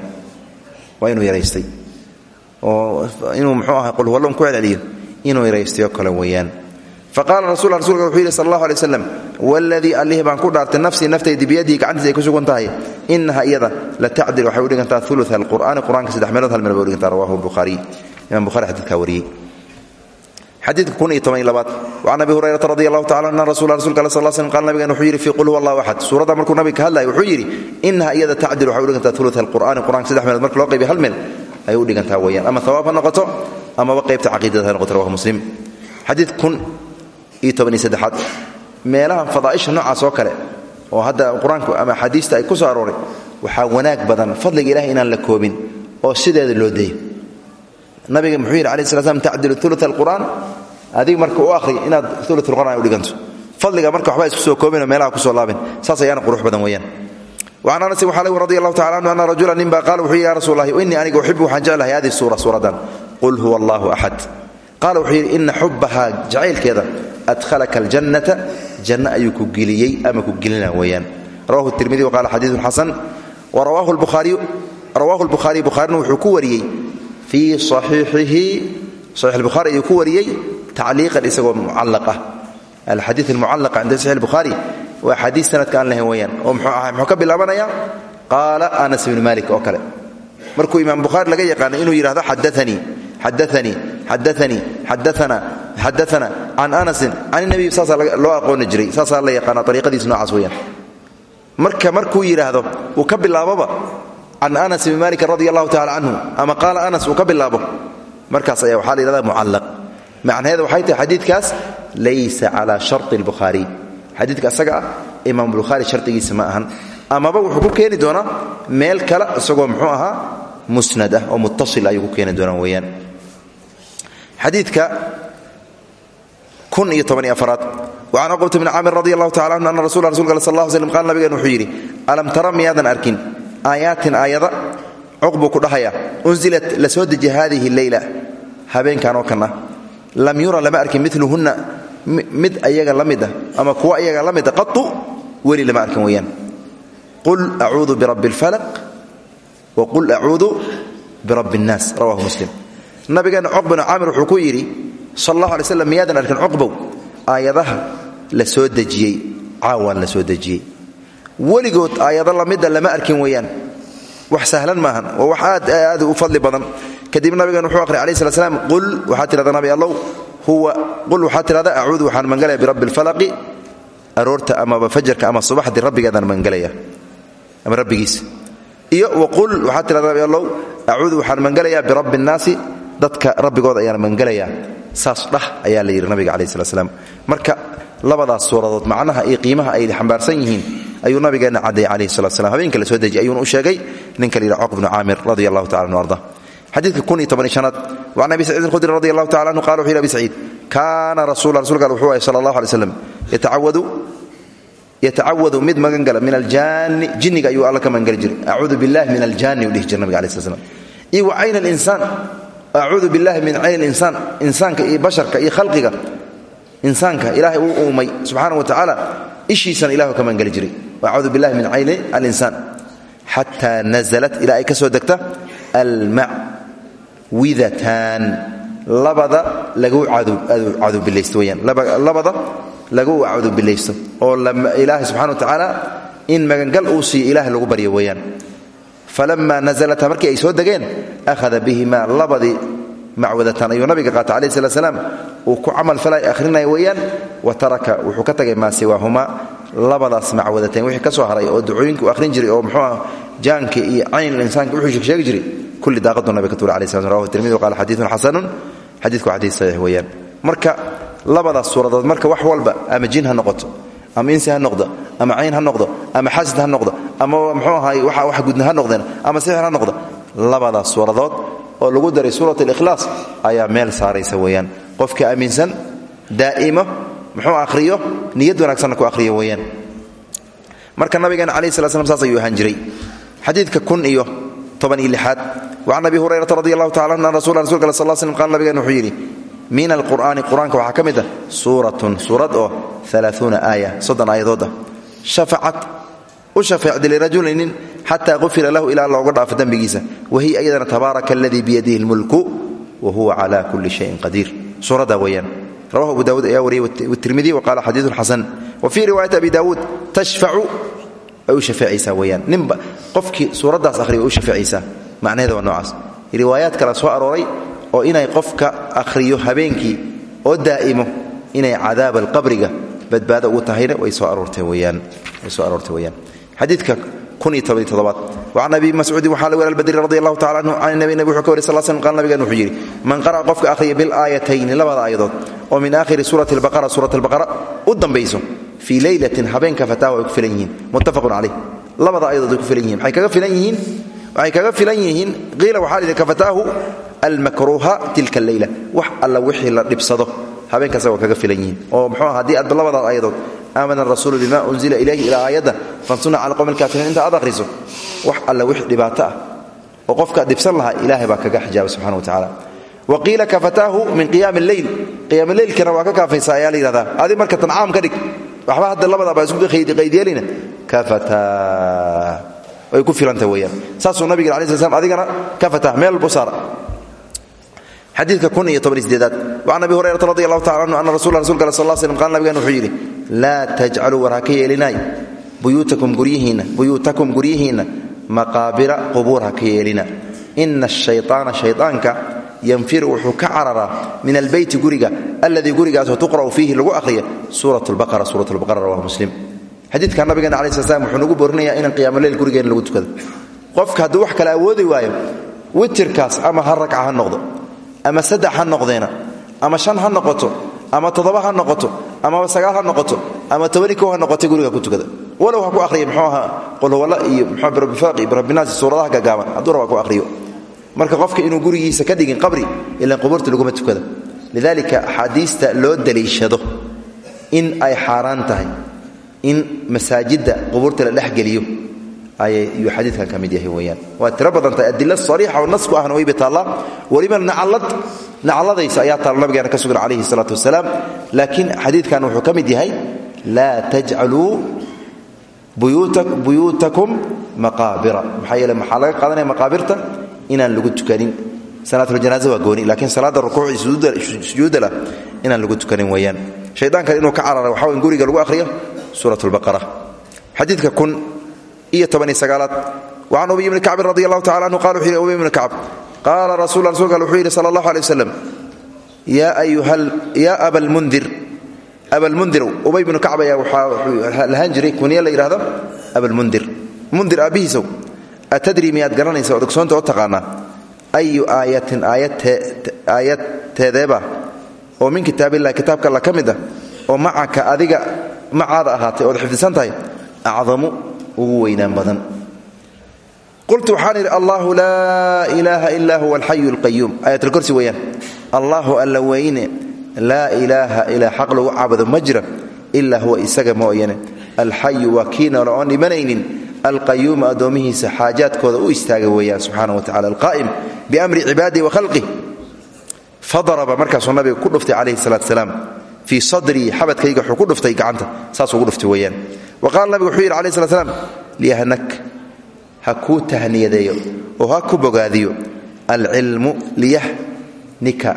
waa inuu yaraystay. Oo inuu mxuu aha qul huwallon ku celceliyo. Inuu yaraystayo kale weeyaan faqala rasul rasulka wuxuu yidhi sal allahu alay ku dhaartay nafsii naftaydi biyadihi gacantiisa ay ku sugan tahay inaha iyada la tacdil. Waxay u dhigantaa ulu alqur'aani qur'anka saddex meelood hal meel bay udhigantaa rawahu buhaariy wacan abi hurayrata radi allahu tacala ana rasula rasulka al sal l slm qala nabigan wuxuu yidhi fii qul huwa allahu axad suuradda markuu ka hadlaya wuxuu yidhi inaha iyada tacdil waxay u dhigantaa ulu alqur'aani qur'anka saddex meelood marka loo hal meel ayay u dhigantaa weeyaan. Ama hawaab ha noqoto amaba qaybta caqiidada ha muslim. Xadiid kun iyo toban iyo saddexaad. Fadaa'isha noocaas oo kale oo hadda qur'aanku ama axaadiista ay ku soo arooray waxaa wanaag badan fadliga ilahay inaan la koobin oo sideeda loo dayo nabiga muxuu yidhi alai sla slam tacdilu ulu alqur'aan adiga marka u ahri inaad ulu qur'an ay u dhiganto fadliga marka waxba isku soo koobinoo meelaha kusoo laabin saas ayaana qurux badan weeyaan وcan aنس وxa lg radi الlahu taعala anhu ana rajula nin ba qala wuxuu yidhi ya rasul اllahi inii aniga uxibu waxaan jeclahay hadihi suura suuradan qul huwa اllahu axad qaala wuxuu yidhi ina xubaha jacaylkeeda adhalaka اljannata janno ayuu ku geliyey ama ku gelina weeyaan rawahu الtirmidi wqala xadiiثu xasan warawahu الbukhaariي fii axiixihi axiix buhari ayuu ku wariyey tacliiqan isagoo mucallaq ah alxadii almucallaq cinda saxix buhaari waa xadiis sanadka aan lahayn weyaan oo muxuu ahay muxuu ka bilaabanayaa qaala anas ibnu malik oo kale. Markuu imaam bukhaari laga yaqaana inuu yidhahdo xadaanii xadaanii xadaanii xadaana xadaana can anasin can nabi saasaa loo aqooni jiray saasaa la yaqaana ariiqadiis noocaas can anas ibni malik radi allahu tacala canhu ama qaala anas uu ka bilaabo. Markaas ayaa waxaa la yidhahda mucallaq. Macnaheeda waxay tahay xadiidkaas laysa calaa shari اlbukhaariy xadiidka asaga ah imaam bukhaari shardigiisa ma ahan. Wuxuu ku keeni doonaa meel kale isagoo muxuu ahaa musnad ah oo muttasil ayuu ku keeni doonaa weeyaan. Xadiidka kun iyo toban afaraad. Wacan cuqbata bni caamir radi allahu tacala anhu ana rasul rasulka al sal allah slm qaala nabigeen wuxuu yidhi alam tara aayaatin aayada cuqbuu ku dhahaya unzilat la soo deji haadihi leyla habeenkan oo kan ah lam yura lama arkin miluhunna mid ayaga la mid ama kuwa ayaga la mida qau weli lama arkan weyaan qul acuudu birabbi اlfalaq wa qul acuudu birabbi اnnaas rawahu muslim. Nabigeena cuq binu caamir wuxuu ku yidhi sal allah alay slam arkin cuqbow? Aayadaha la soo dejiyey caawaan la soo dejiyey weligood aayado lamida lama arkin weeyaan. Wax sahlan maahan waa wax aad aad u fadli badan. Kadib nabigeena wuxuu aqhriyay alayh slat slam qul waxaa tidhahda nabi allow qul waxaa tidhahda acuudu waxaan mangalaya birabbi اlfalaqi aroorta amaba fajarka ama subaxdii rabbigeedaan mangalaya ama rabbigiisa iyo waqul waxaa tidhahda nabi allow acuudu waxaan mangalayaa birabbi اnnaasi dadka rabbigooda ayaan mangalayaa. Saas dhah ayaa la yidhi nabiga alayh slat marka labadaas suuradood macnaha iyo qiimaha ay xambaarsan yihiin ayuu nabigeenna cadday calayh salat slam habeenka la soo dejiyay ayuuna u sheegay ninka la yidhaha coq bnu caamir radi allahu anu arda. Xadiidka kun iyo tobaniy-shanaad wacan abi sacid alkhudri radi allahu tacala anhu qala wuxu yhi abi saciid kaana rasul rasulka al wuxuu ahay sala allah alay slam yatacawadu mid magan gala min aljaani jinniga ayuu alla ka magangeli jiray. Billahi min aljaani u dhihi jira nabiga alai sl slam iyo wa cayna alinsaan acuudu billahi min cayni insaan insaanka iyo basharka iyo khalqiga insaanka ilaahay uu uumay subxaana wa tacaala ishiisana ilahu ka magangeli jiray. Acuudu billahi min cayni alinsaan. Xataa nasalat ilaa ay ka soo degta almacwidatan labada lagu cadubilaysto weyaan. Labada lagu cadubilaysto oo ilaahay subxana wa tacaala in magangal uu siiyo ilaah lagu baryo weeyaan falama nazalata markii ay soo degeen ahada bihimaa labadii macwadatan ayuu nabiga qaata alayh slat slaam uu ku camal falay ahrinaya weeyaan wa taraka wuxuu ka tagay maa siwaahumaa labadaas macwadatayn wixii ka haray oo ducooyinka u ahrin jiray oo muxuu ah jaanka iyo cayn insaanka wuxuu sheegi jiray kulli daaqadu nabiga ka tuura sla rawahu tirmidi qala xadiidun xasanun xadiidku xadiid saxiix weeyaan. Marka labadaas suuradood marka wax walba ama jin ha noqoto ama insi ha noqdo ama cayn ha noqdo ama xasid ha noqdo ama mxuu ahaay waxa wax gudna ha noqdeen ama sixir ha noqdo labadaas suuradood oo lagu daray suurat alikhlaas ayaa meel saaraysa weeyaan. Qofka aaminsan daa'imo muxuu akhriyo niyad wanaagsanna ku akhriyo weeyaan. Marka nabigeena calayhi sala slam saas ayuu ahaan jiray. Xadiidka kun iyo toban iyo lixaad. Wacan abi hurayrata radi allahu tacala an rasula rasulka al sal slam qaala nabigeena wuxuu yidhi min alqur'aani qur'aanka waxaa ka mid ah suuratun suurad oo alaaثuuna aaya u shafeecday lirajuli nin xataa qufira lahu ilaa looga dhaafo dembigiisa wahiya iyadana tabaaraka aladii biyadihi اlmulku wa huwa cala kuli shayin qadiir suuradda weeyaan. Rawahu abu dawuud ayaa wariyey wtirmidi wa qaala xadiiun xasan wa fii riwaayati abi daawuud tashfacu ay u shafeecaysaa weeyaan. Ninba qofkii suuraddaas akhriya u shafeecaysaa. Macnaheeda waa kala soo oo inay qofka akhriyo habeenkii oo daa'imo inay cadaab alqabriga badbaado ugu tahayna way soo aroortay weyaan xadiidka kuniyotobaniyotodobaad wacan abi mascuudin waxaa la weri albadri radi allahu anhu can nabi nabi wuxuu ka wari sal slam qal nabigan wuxuu yidhi man qara'a qofka akhriya bilaayatayni labada aayadood oo min aakhiri suurati albaqara suurat albaqara u dambayso fii leylatin habeenka fataahu ay ku filan muttafaqun caleyh labada aayadood ay ku filan maxay kaga filan yihiin? Kaga filan yihiin qiila waxaa lidhi kafataahu almakruuha tilka leyla wax alla wixii la dhibsado habeenkaas waa kaga filan yihiin oo mxuu haddii aadba labadaad aayadood aamana arasuulu bima unzila ilayhi ilaa aayadda fansuna cala qowmi lkaafiriin inta aad akhriso wax wix dhibaato ah oo qofka dhibsan lahaa ilaahay baa kaga xijaaba subxana wa tacala wa qiila kafataahu min qiyaami leyl qiyaam leylkana waa ka kaafaysa ayaa la adi marka tancaam ka dhig waxba hadda labadaaba isku qaydyeelina kafataa way ku filanta weyaan saasuu nabiga ala sl adigana kafatah meel walbu saara xadiidka kun iyo toban sideedaad wacan abi hurayrata radi allahu tacala anhu ana rasul rasulka al sal slm qaal nabigan wuxuu yidhi laa tajcaluu war ha ka yeelinaay buyuutakum guryihiinna buyuutakum guryihiinna maqaabira qubuur ha ka yeelina ina ashayطaana shayطaanka yanfiru wuxuu ka cararaa min albeyti guriga alladii gurigaasoo tuqra'u fiihi lagu akhriya suurat lbaqara suurat lbaqara rawahu muslim. Xadiidka nabigeena ala sl slam wuxuu nagu boorinayaa inaan qiyaamoleyl gurigeena lagu tukado. Kale awoodi waayo witirkaas ama saddex ha noqdeena ama shan ha noqoto ama toddoba ha noqoto amaba sagaal ha noqoto ama tobani kow ha noqotay guriga ku tukada. Walow ha ku ahriya mxuu ahaa qulhuwalla iyo mxuu birabifaaq iyo birabbinaasi suuradaha gaagaaban. Hadduu raba ku ahriyo marka qofka inuu gurigiisa ka dhigin qabri ilaan qubuurta laguma tukada. Lidaalika axaadiista loo daliishado in ay xaaraan tahay in masaajidda qubuurta la dhexgeliyo ayuu xadiidkan ka mid yahay weyaan waa tiro badantahay adilo sariixa oo nasku ahna wayba taallaa weliba nacalad nacaladaysa ayaa taalo nabigeena ka sugan calayhi salaatu wasalaam. Laakiin xadiidkan wuxuu ka mid yahay laa tajcaluu buyuutakum maqaabira. Maxaa yeele maxaa laga qaadanaya maqaabirta? Inaan lagu tukanin. Salaatuljanaaza waa gooni laakiin salaadda rukuuc iyo sujuudda lah inaan lagu tukanin weeyaan. Shaydaankan inuu ka carara waxaa in guriga lagu akhriyo? Suurat lbaqara xadiidka kun iyo tobaniyo sagaalaad. Wacan ubiy bni kacbin radi allahu tacala anhu qala wuxuu yidhi ubay bni kacb qaala rasul rasulka al wuxuu yidhi sala allahu alay wasalam yaa ubay bnu kacb ayaa waxaa lahaan kuniya la yidhahdo abalmundir mundir. Aabbihiisow atadri miyaad garanaysa ogsoonta oo taqaanaa ayu aayatin aayadteedeeba oo min kitaabillahi kitaabka alla ka mid ah oo macaka adiga macaada ahaatay ood xifdisan tahay ugu weynaan badan. qultu waxaan idhi allahu laa ilaaha ilaa huwa alxayu alqayuum aayatulkursi weeyaan. Allahu alla weyne laa ilaaha ilaa xaq lagu caabudo ma jira ilaa huwa isaga mooyane alxayu waa kii noole oon dhimanaynin. Alqayuumu addoomihiisa xaajaadkooda u istaaga weeyaan subxaana wa tacala alqaa'im biamri cibaadihi wa khalqih fadaraba markaasuu nabiga ku dhuftay calayhi salaatu salaam. Fii sadrii xabadkayga wuxuu ku dhuftay gacanta saasuu ugu dhuftay weeyaan wa qaala nabiga wuxuu yidhi alayhi salat slam liyahnak ha kuu tahniyadeeyo oo ha ku bogaadiyo alcilmu liyahnika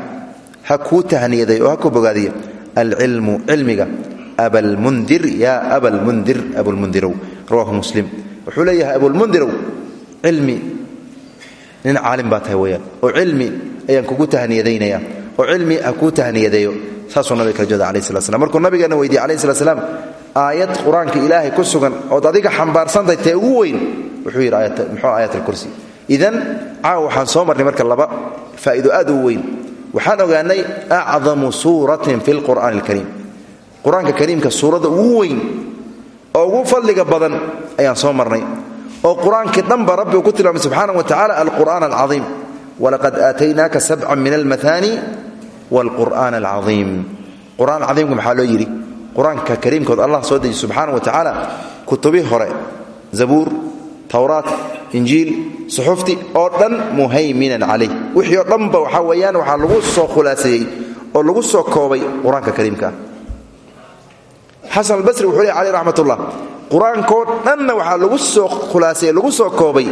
ha kuu tahniyadeeyo oo ha ku bogaadiyo alcilmu cilmiga abalmundir yaa abalmundir abulmundirow rawaahu muslim wuxuu leeyahay abulmundirow cilmi nin caalim baa tahay weyaan oo cilmi ayaan kugu tahniyadaynaya oo cilmi ha kuu tahniyadeeyo saasuu nabiga kala jooda alayh slat slam markuu aayad qur'aanka ilaahay ku sugan ood adiga xambaarsantahay tee ugu weyn wuxuu yidhi muxuu aayat alkursi idan caawa waxaan soo marnay marka laba faa'iido aad u weyn. Waxaan ogaanay acdamu suuratin fi lqur'aani alkariim qur'aanka kariimka suuradda ugu weyn oo ugu fadliga badan ayaan soo marnay. Oo qur'aankii dhanba rabbi ku tilmaamay subxaana wa tacala alqur'aan alcaiim walaqad aataynaaka sabcan min almahaani waalqur'aan alcaiim qur'aan caiimka maxaa loo yidhi qur'aanka kariimkood allah soo deji subxaana wa tacaala kutubii hore zabuur towraat injiil suxufti oo dhan muhayminan calayh. Wixii dhanba waxaa weeyaan waxaa lagu soo khulaaseeyey oo lagu soo koobay qur'aanka kariimka. Ah xasan wuxuu ley caleyh raxmatullah qur'aankoo dhanna waxaa lagu soo khulaaseeye lagu soo koobay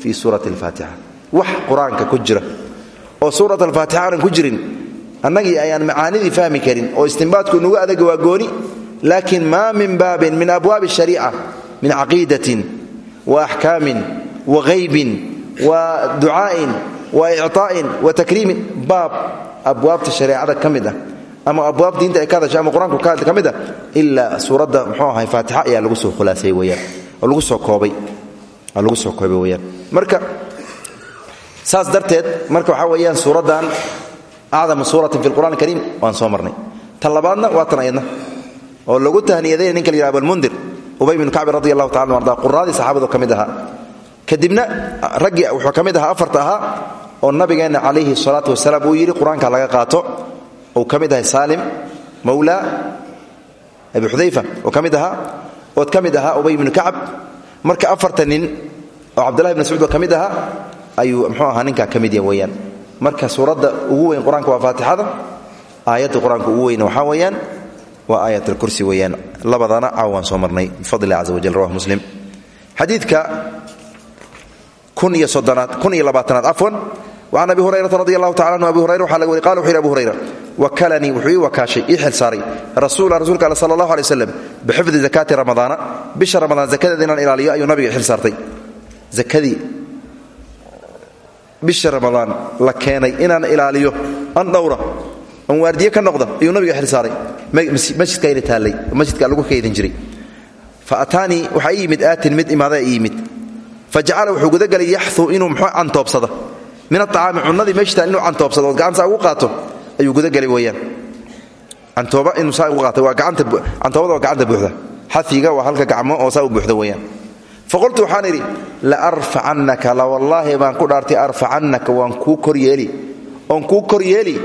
fii suurati alfaatixa. Wax qur'aanka ku jira oo suurat alfaatixa aanan ku jirin annagii ayaan macaanidii fahmi karin oo istimbaadku inugu adaga waa gooni laakiin maa min baabin min abwaabi shariica min caqiidatin wa axkaamin wa haybin wa ducaa'in wa icطaa'in wa takriimin. Baab abwaabta shareecada ka mid ah ama abwaab diinta ay ka hadashay ama qur'aanku ka mid ah ilaa suuradda ayaa lagu soo khulaasayey weyaan lagu soo koobay oo lagu soo koobay weyaan marka saas darteed marka waxaa weeyaan suuraddan acdamu suuratin fi lqur'an alkariim waan soo marnay tan waa tan ayadna oo lagu tahniyadayna ninka la yidhaha abulmundir ubay binu kacbi radi allahu tacala arda quraadii saxaabadu kadibna raggii wuxuu ka afarta ahaa oo nabigeenna calayhi salaatu wasalaam uu yidhi qur'aanka laga qaato uu ka mid mawla abi xudayfa oo ka mid ahaa ubay bnu kacab marka afarta nin oo cabdullahi bn mascuud oo ka ayuu mxuu ahaa ninkaa ka mid marka suuradda ugu weyn qur'aanka waa faatixada. Aayadda qur'aanka ugu weyn waxaa weeyaan waa aayat alkursi weeyaan. Labadana caawaan soo marnay bifadli caza wajal rawah muslim. Xadiidka kun iyo soddonaad kun iyo labaatanaad cafwan وcan abi hurayrata radi allahu tacala abi hurayra waxaa laga wari qala hurayra wakalanii wuxuu ii wakaashay ii xil saaray. Rasuula rasuulka alle sala allahu bixifdi zakaati ramadaana bisha ramadaan zakadeeda inaan ilaaliyo ayuu nabiga xil saartay. Zakadii bisha ramadaan la keenay inaan ilaaliyo an dhowra an waardiye ka noqda ayuu nabiga xil saaray. Masjidkayna taallay masjidka lagu kaydin jiray. Fa ataanii waxaa ii yimid aatin mid imaada ii yimid. Fa jacala wuxuu gudagelay yaxuu inuu mxuu cantoobsada. Min aacaami cunadii meeshtaan inuu cantoobsado ood gacantaa ugu qaato ayuu gudagelay weyaan cantooba inuu saa ugu qaatay waa gacantoobada waa gacanta buuxda. Xafiga waa halka gacmo oo saa u buuxda weyaan faqultu waxaan idhi la arfacannaka la wallaahi baan ku dhaartay arfacannaka waan kuu koryeeli oon kuu koryeeli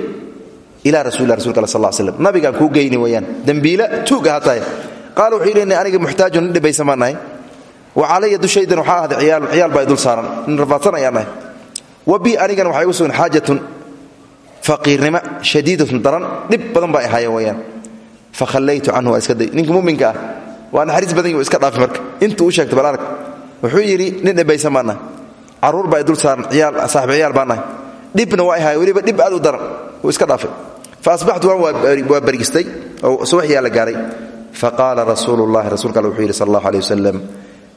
ilaa rasulilah rasulka al sal slam nabigaan kuu geyni weyaan dembiila tuug aha tahay. Wuxuu yidhi aniga muxtaajun nin dhibaysan wa calaya dushaydan waxaa ahday ciyaalun ciyaal baa idul saaran. Nin rafaadsan ayaan nahay. Wabi anigana waxay igu sugan xaajatun faqiirnimo shadiidatun daran dhib badan baa ahaaye weyaan fa khallaytu canhu waa iska day. Ninka muminka ah waa naxariis badan yuu iska dhaafi marka. Intuu u sheegtay bal arag wuxuu yidhi nin dhibaysan baan nahay. Carruur idul saaran saaxiib ciyaal baan nahay. Dhibna waa ahaaye weliba dhib aad u daran wuu iska dhaafay. Fa asbaxtu waan waa bargistay oo subaxyaa la gaaray. Faqaala rasuulu rasuulka alle wuxuu yidhi sal allahu aleh wasalam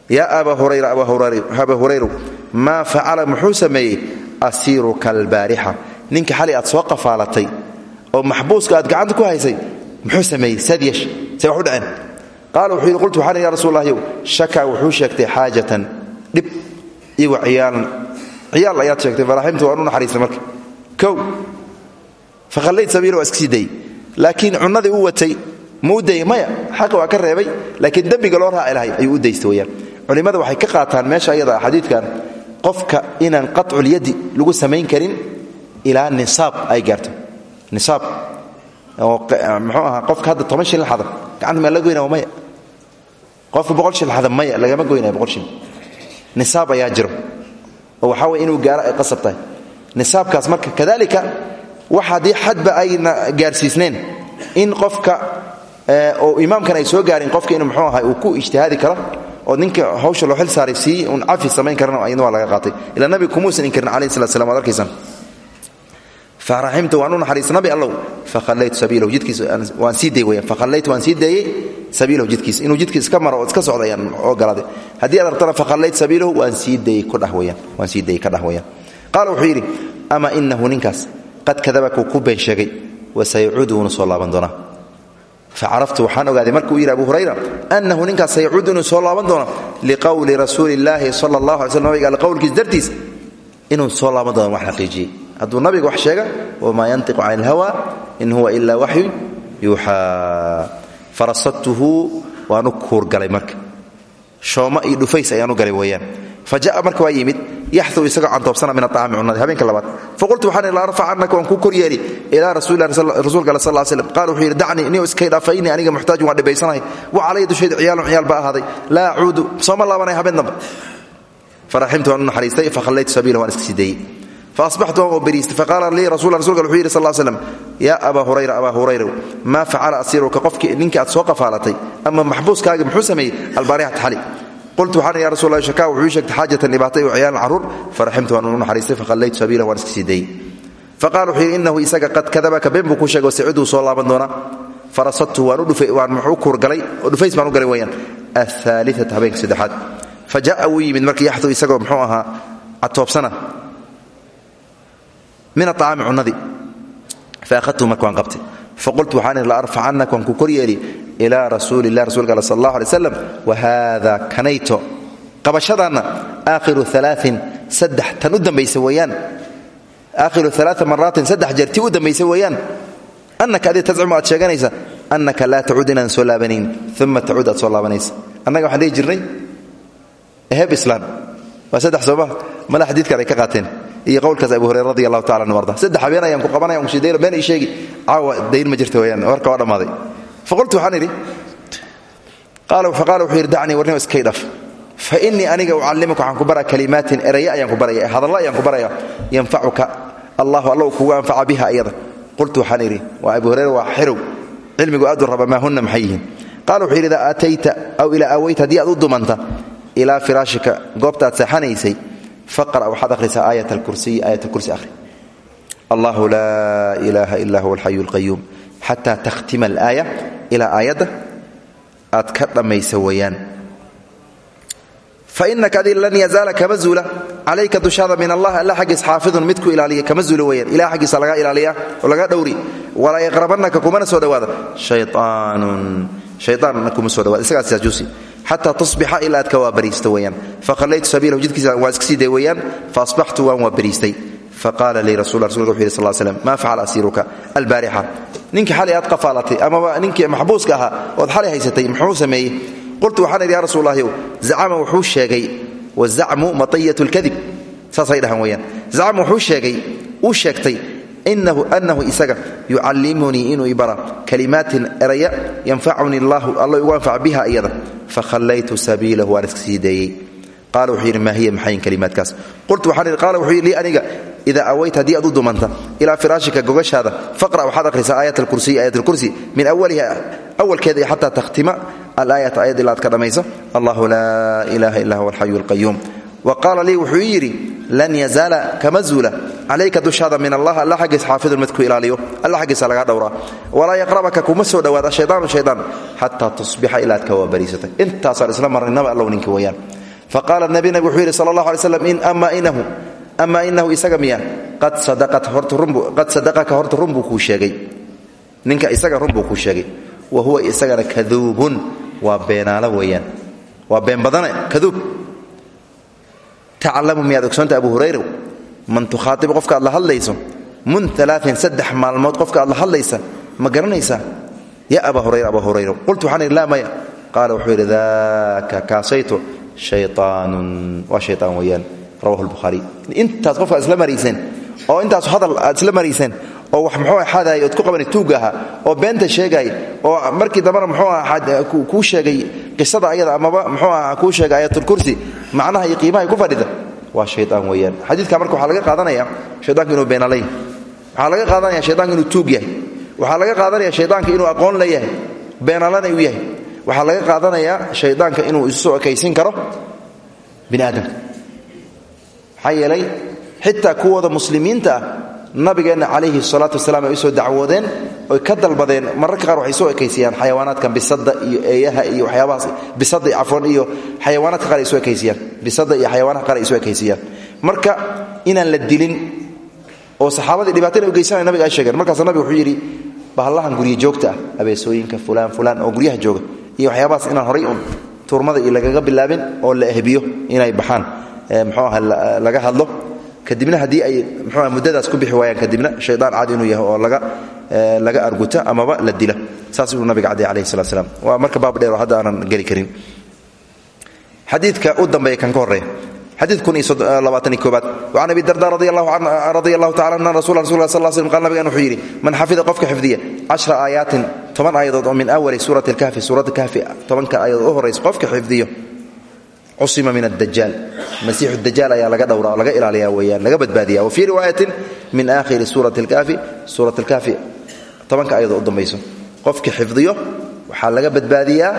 yaa aba hurayra aba hurayru maa facala muxuu sameeyey? Asiiruka albaarixa ninka xalay aad soo qafaalatay oo maxbuuska aad gacanta ku haysay muxuu sameeyey saad yeesh qaala wuxuu yidhi qultu waxaan ya rasul lahyow shakaa wuxuu sheegtay xaajatan dhib iyago ciyaalan. Ciyaal ayaad sheegtay faraximtu waan u naxariistay marka. Kow fakhallayd sabiila waa laakiin cunnadii u watay ma u dayey waa ka reebay laakiin dembiga loo raaci lahay ayuu u daystay weyaan culimmada waxay ka qaataan meesha ayada xadiidkan qofka inaan qaطculyadi lagu samayn karin ilaa nisaab ay gaarto. Nisaab oo qofka hadda toban shilin xada gacanta maa la goynaa maya qofka boqol shil xada maya lagama goynaya boqol shil. Nisaab ayaa jiro. Oo waxaa weye inuu gaaro ay qasab nisaabkaas marka kadalika wax haddii xadba ayna gaarsiisneen in qofka oo imaamkan ay soo gaarin qofka inuu muxuu ahay uu ku ijtihaadi karo oo ninka hawsha loo xil saaray sii un cafi samayn karana ayadna waa laga qaatay. Ilaa nabiga kumuusan inkarin alayhi salatu salam waad arkaysan. Faraximta waan u naxariista nabi allow. Fakhallaytu sabiilahu sabiilahu jidkiisa inuu jidkiisa iska maro oo iska socda ayaan ogolaaday haddii aad rabtana fakhallaytu sabiilahu waan sii deeyey ka dhah weyaan qaala wuxuu yidhi ama inahu ninkaas qad kadabakuu ku been sheegay wasayacuudu wuuna soo laaban waxaan ogaaday markuu yidhi abu hurayra annahu ninkaas sayacuudu inuu soo laaban doono liqowli rasuuli illaahi sala qowlkiis dartiis inuu soo laaban wax xaqiijiyey hadduu nabiga wax sheega wamaa yantiqu can ilhawa in huwa ilaa waxyun yuuxaa farasadtuhu waanu kuurgalay marka. Shooma iyo dhufays ayaanu galay weeyaan. Fa ja'a marka waa yimid yaxuu isagoo cantoobsana min aطacami cunadii habeenka labaad faqultu waxaan la arfacanaka waan ku kor yeeli ilaa rasuulka ale sal l slm qaal wuxuu yidhi dacnii inii iskay aniga muxtaajun waan dhibaysanahay. Wa calaya dushayda ciyaalun ciyaal baa ahaaday. Laa acuudu sooma laabanay habeen dambe. Faraximtu waan u naxariistay fakhallaytu iska sii faqaala lii rasul rasulka wuxuu yidhi sal l slam yaa abaa hurayra abaa hurayrow maa facala asiiruka qofkii ninka aad soo qafaalatay ama maxbuuskaagi muxuu sameeyey albaarixata xali qultu waxaan ya rasul shaka wuxuu sheegtay xaajatan dhibaatay oo ciyaalan carruur faraximtu waan unu naxariistay fakhallaytu sabiila waan iska sii deeyey faqala wuxuu yidhi innahu isaga qad kadabaka been buu ku sheegay oo saciduu soo laaban doonaa farasadtu waan muxuu kuurgalay oo dhufays baan u galay weeyaan ahaaliata habeenka saddexaad fa ja'a wuu min aطacaami cunadii faahadtu marka waan qabtay. Faqultu waxaan ihi la arfacannak waan ku kor yeeli ilaa rasuuli illah rasulka all sal allah alay slam wahada kanayto. Qabashadaanna aakhiru alaain saddex tan u dambaysa weeyaan. Aakhiru alaa maraatin saddex jeer annaka adi tazcumu aad sheeganaysa annaka laa tacuud inaadan soo laabanayn uma tacuud aad soo laabanaysa. Annaga waxaan dhihi jirnay eheb mala xadiidkan ay ka qaateen iyo qowlkaas abu hurayra radi allahu tacala anu arda saddex habeen ayaan ku qabanaya ushidaylo been ii caawa dayn ma jirta weyaan warka waa dhammaaday. Faqultu waxaan idhi faqala wuxuu yidhi dacnii iskay dhaf fa innii aniga ucallimuka waxaan ku baraya kalimaatin ayaan ku baraya hadalla ayaan ku baraya. Yanfacuka allahu alla uu kugu anfaca biha ayada qultu waxaan idhi abu hurayra waa xirow. Cilmigu aadu raba maa hunna maxay yihiin? Wuxuu yidhi idaa aw ilaa aawayta haddii dumanta ilaa firaashika goobtaad seexanaysay waxaad akhrisaa aayat alkursiyi aayat alkursi akhri allahu laa ilaaha ila huwa alxayu alqayuum xataa takhtima alaaya ilaa aayadda aad ka dhammaysa weeyaan fainaka adi lan yazaala kama zuula calayka dushaada min allah alla xaggiis xaafidun mid ku ilaaliya kama zuula weyaan ilah xaggiisa laga ilaaliya oo laga dhowri walaa yaqrabanaka kumana soo dhowaada shayaanun shayaanna kuma soo dhawaada xataa tusbixa ilaa aad ka waabariisto weyaan fakhallaytu sabiilahu jidkiisa waan iska sii day weeyaan. Faasbaxtu waan waabariistay faqaala lii rasul rasulka wuxu yidhi sal slam maa facala asiiruka albaarixa? Ninkii xalay aad qafaalatay amaba ninkii maxbuuska ahaa ood xalay haysatay muxuu sameeyey? Qultu waxaan idhi ya rasuul lahyow zacama wuxuu sheegay wazacmu matiyat lkadib saasay dhahan weyaan zacama wuxuu sheegay uu sheegtay anahu isaga yucallimunii inuu ibara kalimaatin eraya yanfacuni allahu alla anfac biha iyada fakhallaytu sabiilahu waan iska sii deeyey qaala wuxuu yidhi maa hiya qultu waxaan idhi qaala wuxuu yidhi aniga idaa awayta haddii aad u dumanta ilaa firaashika gogashaada faqra waxaad akhrisaa aayat alkursiy aayat alkursi min awaliha awalkeeda iyo xataa takhtima alaayata ayad ilaa ad ka dhammayso allahu laa illa huwa alxayu alqayuum wa qaala lii wuxuu ii yidhi lan yazaala kama zuula. Calayka dushaada min allah alla xaggiis xaafidun mid ku ilaaliyo. Alla xaggiisa lagaa dhowraa. Walaa yaqrabaka kuma soo dhowaada shaydaanu shaydaan xataa tusbixa ilaa ad ka waabariisatay intaasaan isla marnay naba allow ninka weeyaan faqaala nabi nabig wuxuu yidhi sala allah alay slam ama inahu isaga miya qad sadaqaka horta run buu kuu sheegay. Ninka isaga run buu kuu sheegay. Wa huwa isagana kaduubun. Waa beenaalo weeyaan waa been taclamu miyaad ogsoonta abu hurayrow man tukhaatibu qofka aad la hadlayso mun alaain saddex maalmood qofka aad la hadlaysa ma garanaysaa ya aba hurayra aba hurayro qultu waxaan idhi laa maya. Qaala wuxuu yidhi daaka kaasayto shayaanun waa shayaan weeyaan rawahu lbukhaari intaas qofka aad isla marayseen oo intaas hadal aad marayseen oo wax muxuu xadaaya ood ku qabanay tuugga oo beenta sheegaay oo markii dambena muxuu aha kuu sheegay qisada ayada amaba muxuu aha kuu sheegay aayatulkursi macnaha iyo qiimahay ku fadhida. Waa shayaan weeyaan. Xadiidka marka waxaa laga qaadanaya shaydaanku inuu beenalay waxaa laga qaadanaya shaydaanka inuu tuug yahay. Waxaa laga qaadanaya shaydaanka inuu aqoon leeyahay beenalana uu yahay. Waxaa laga qaadanayaa shaydaanka inuu isu ekaysin karo bini aadamka. Maxaa yeelay xitaa muslimiinta ah nabigeenna calayhi salaatu wasalaam ay u soo dacwoodeen oy ka dalbadeen mararka qaar waxay soo ekaysiyaan xayawaanaadkan bisada iyo eeyaha iyo waxyaabahaas bisada cafwan iyo xayawaanaadka qaar ay soo ekaysiyaan bisada iyo xayawaanaha qaar ay soo ekaysiyaan marka inaan la dilin oo saxaabadii dhibaatana u geysanaya nabiga ay sheegeen markaas nabiga wuxuu yidhi bahallahan guryo joogta ah abeesooyinka fulaan fulaan oo guryaha jooga iyo waxyaabahaas inaan horay un tuurmada iyo lagaga bilaabin oo la ehbiyo inay baxaan mxuu laga hadlo kadibna haddii ay mxuuah muddadaas ku bixi waayaan kadibna shaydaan caadi inuu yahay oo laga laga arguta amaba la dila saas inuu nabiga cadday alayhi salat slam waa marka baab dheer oo hadda aanan karin. Xadiidka u dambeeya kan ka horreeya. Kun iyo labaatan iyo koobaad. Wacan abi darda radi allahu tacala an rasul rasul sal l slm qal nabigan man xafida qofka xifdiya cashra aayaatin toban aayadood oo min awali suurati lkahfi suuradda kahfi tobanka aayadood u horraysa qofka xifdiyo cusima min adajaal masiixu dajaal ayaa laga dhowraa laga ilaaliya weyaan laga badbaadiya wa fii riwaayatin min aakhiri suurati lkaafi suurat lkaafi tobanka ayadood u dambayso. Qofki xifdiyo waxaa laga badbaadiyaa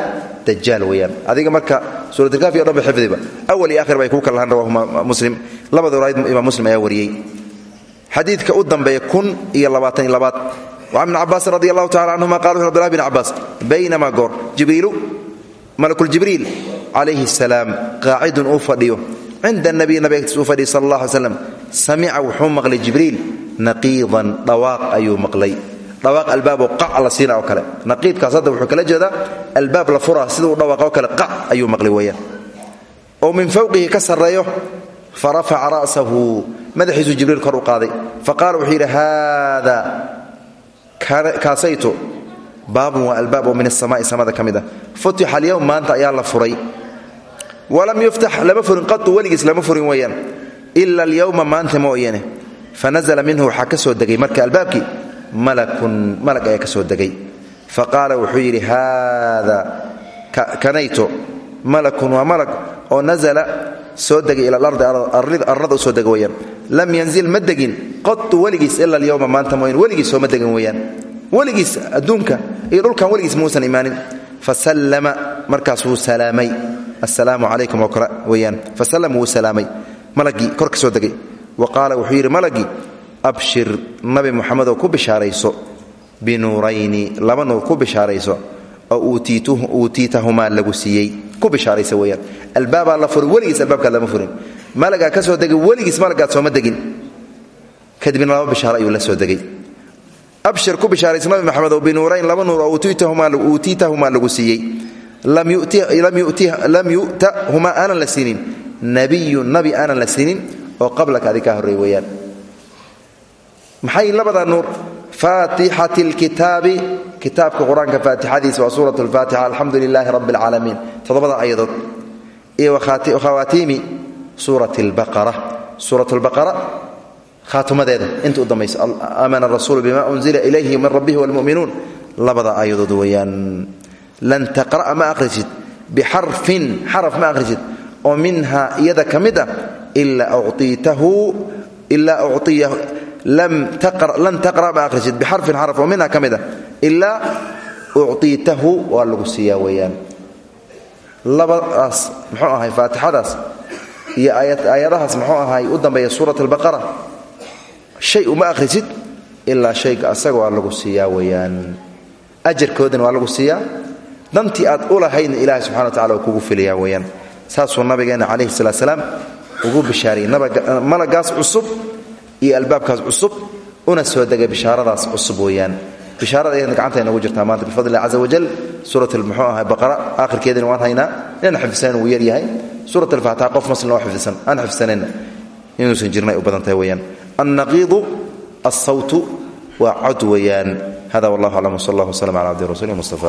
dajaal weyaan adiga marka suuratlkaafi o dhan ba xifdiba. Awal iyo akhir bay kuu kala lahaan rawahuma muslim. Labada riwaayad imaam muslim ayaa wariyey. Xadiidka u dambeeya kun iyo labaatan iyo labaad. Wacan ibn cabaas radi allahu tacala canhuma qala wuxu abdulahi bn cabaas baynamaa goor jibriilu malakuljibriil calayhi salaam qaacidun uu fadhiyo. Cinda nabiy nabi agtiis uu fadhiyo sal allah alay slam samica wuxuu maqlay jibriil naqiidan dhawaaq maqlay. Dhawaaq albaaboo qac la siina oo kale. Naqiidkaas hadda wuxuu kala jeedaa albaab la fura siduu dhawaaq oo kale qac ayuu maqlay min fowqihi ka sarreeyo ra'sahu madaxiisuu jibriil kor u qaaday. Fa qaala wuxuu yidhi haada kaasayto baabun waa albaab oo samada ka mid ah. Futixa alyowm maanta la furay walam yuftax lama furin qatu weligiis lama furin weeyaan. Ila alyowma maanta mooyane fanazla minhu waxaa ka soo degay marka albaabkii malakun malag ayaa ka soo degay. Fa qaala wuxuu yidhi haada kanayto malakun waa malag oo nazla soo degay ila alardi arrada u soo dega weyaan lam yanzil ma degin. Qatu weligiis ila alyowma maanta mooyane weligiis sooma degin weeyaan. Weligiis adduunka assalaamu calaykum oo kale weyaan fasallama wuu salaamay. Malagii kor ka soo degay. Wa qaala wuxuu yidhi abshir nabi muxamedoo ku bishaarayso binuurayni laba nuur ku bishaarayso oo uutiitahumaa lagu siiyey. Ku bishaaraysa weyaan albaabaa la furay weligiis albaabkaad lama furin. Malagaa ka soo degay weligiis malagaad sooma degin. Kadibna laba bishaaro la soo degay. Abshir ku bishaaraysa nabi maxamed oo binuurayn laba nuur oo uutiitahumaa lagu siiyey lam yu'tahumaa aanan la siinin. Nabiyun nabi aanan la siinin oo qablaka adi kaa horrey weyaan maxay labadaa nuur? Faatixati lkitaabi kitaabka qur'aanka faatixadiisa waa suurat lfaatixa alxamdu lilaahi rabbi alcaalamiin toddobada ayadood iyo khawaatiimi suurat lbaqara suurat lbaqara haatumadeeda inta u dambaysa aamana rasuulu bima unzila ilayhi min rabbihi wlmu'minuun labada aayadood weeyaan lan taqra'a ma akhrisid bixarfin xaraf ma akhrisid oo minha iyada ka mid ah ilaa ucطiitahu ilaa uciyahu lan taqra' ma akhrisid bixarfin xaraf oo minha ka mid ah ilaa ucطiitahu waa lagu siiyaa weeyaan labadaas muxuu ahay faatixadaas iyo aayadahaas muxuu ahay u dambeeya suurat albaqara shay uma akhrisid ilaa shayga asaga waa lagu siiyaa weeyaan dantii aad u lahaydna ilaahay subxana wa tacala uu kugu filiyaa weeyaan. Saasuu nabigeenna calayhi salaat salaam ugu bishaariyey malagaas cusub iyo albaabkaas cusub una soo degay bishaaradaas cusub weeyaan. Bishaarada ayadna gacanta inagu jirtaa maanta bifadli illahi caza wajal suurat muxuu ahay baqara aakhirkeedina waan haynaa inaan xifdisanan wuu yar yahay. Suurat alfaatixa qof muslim oo xifdisan aan xifdisanayna inuusan jirnay u badan tahay weeyaan. Annaqiidu alsawtu waa cod weeyaan. Hada wallah aclam wsal allah wslm cala abdi rasuli mustafa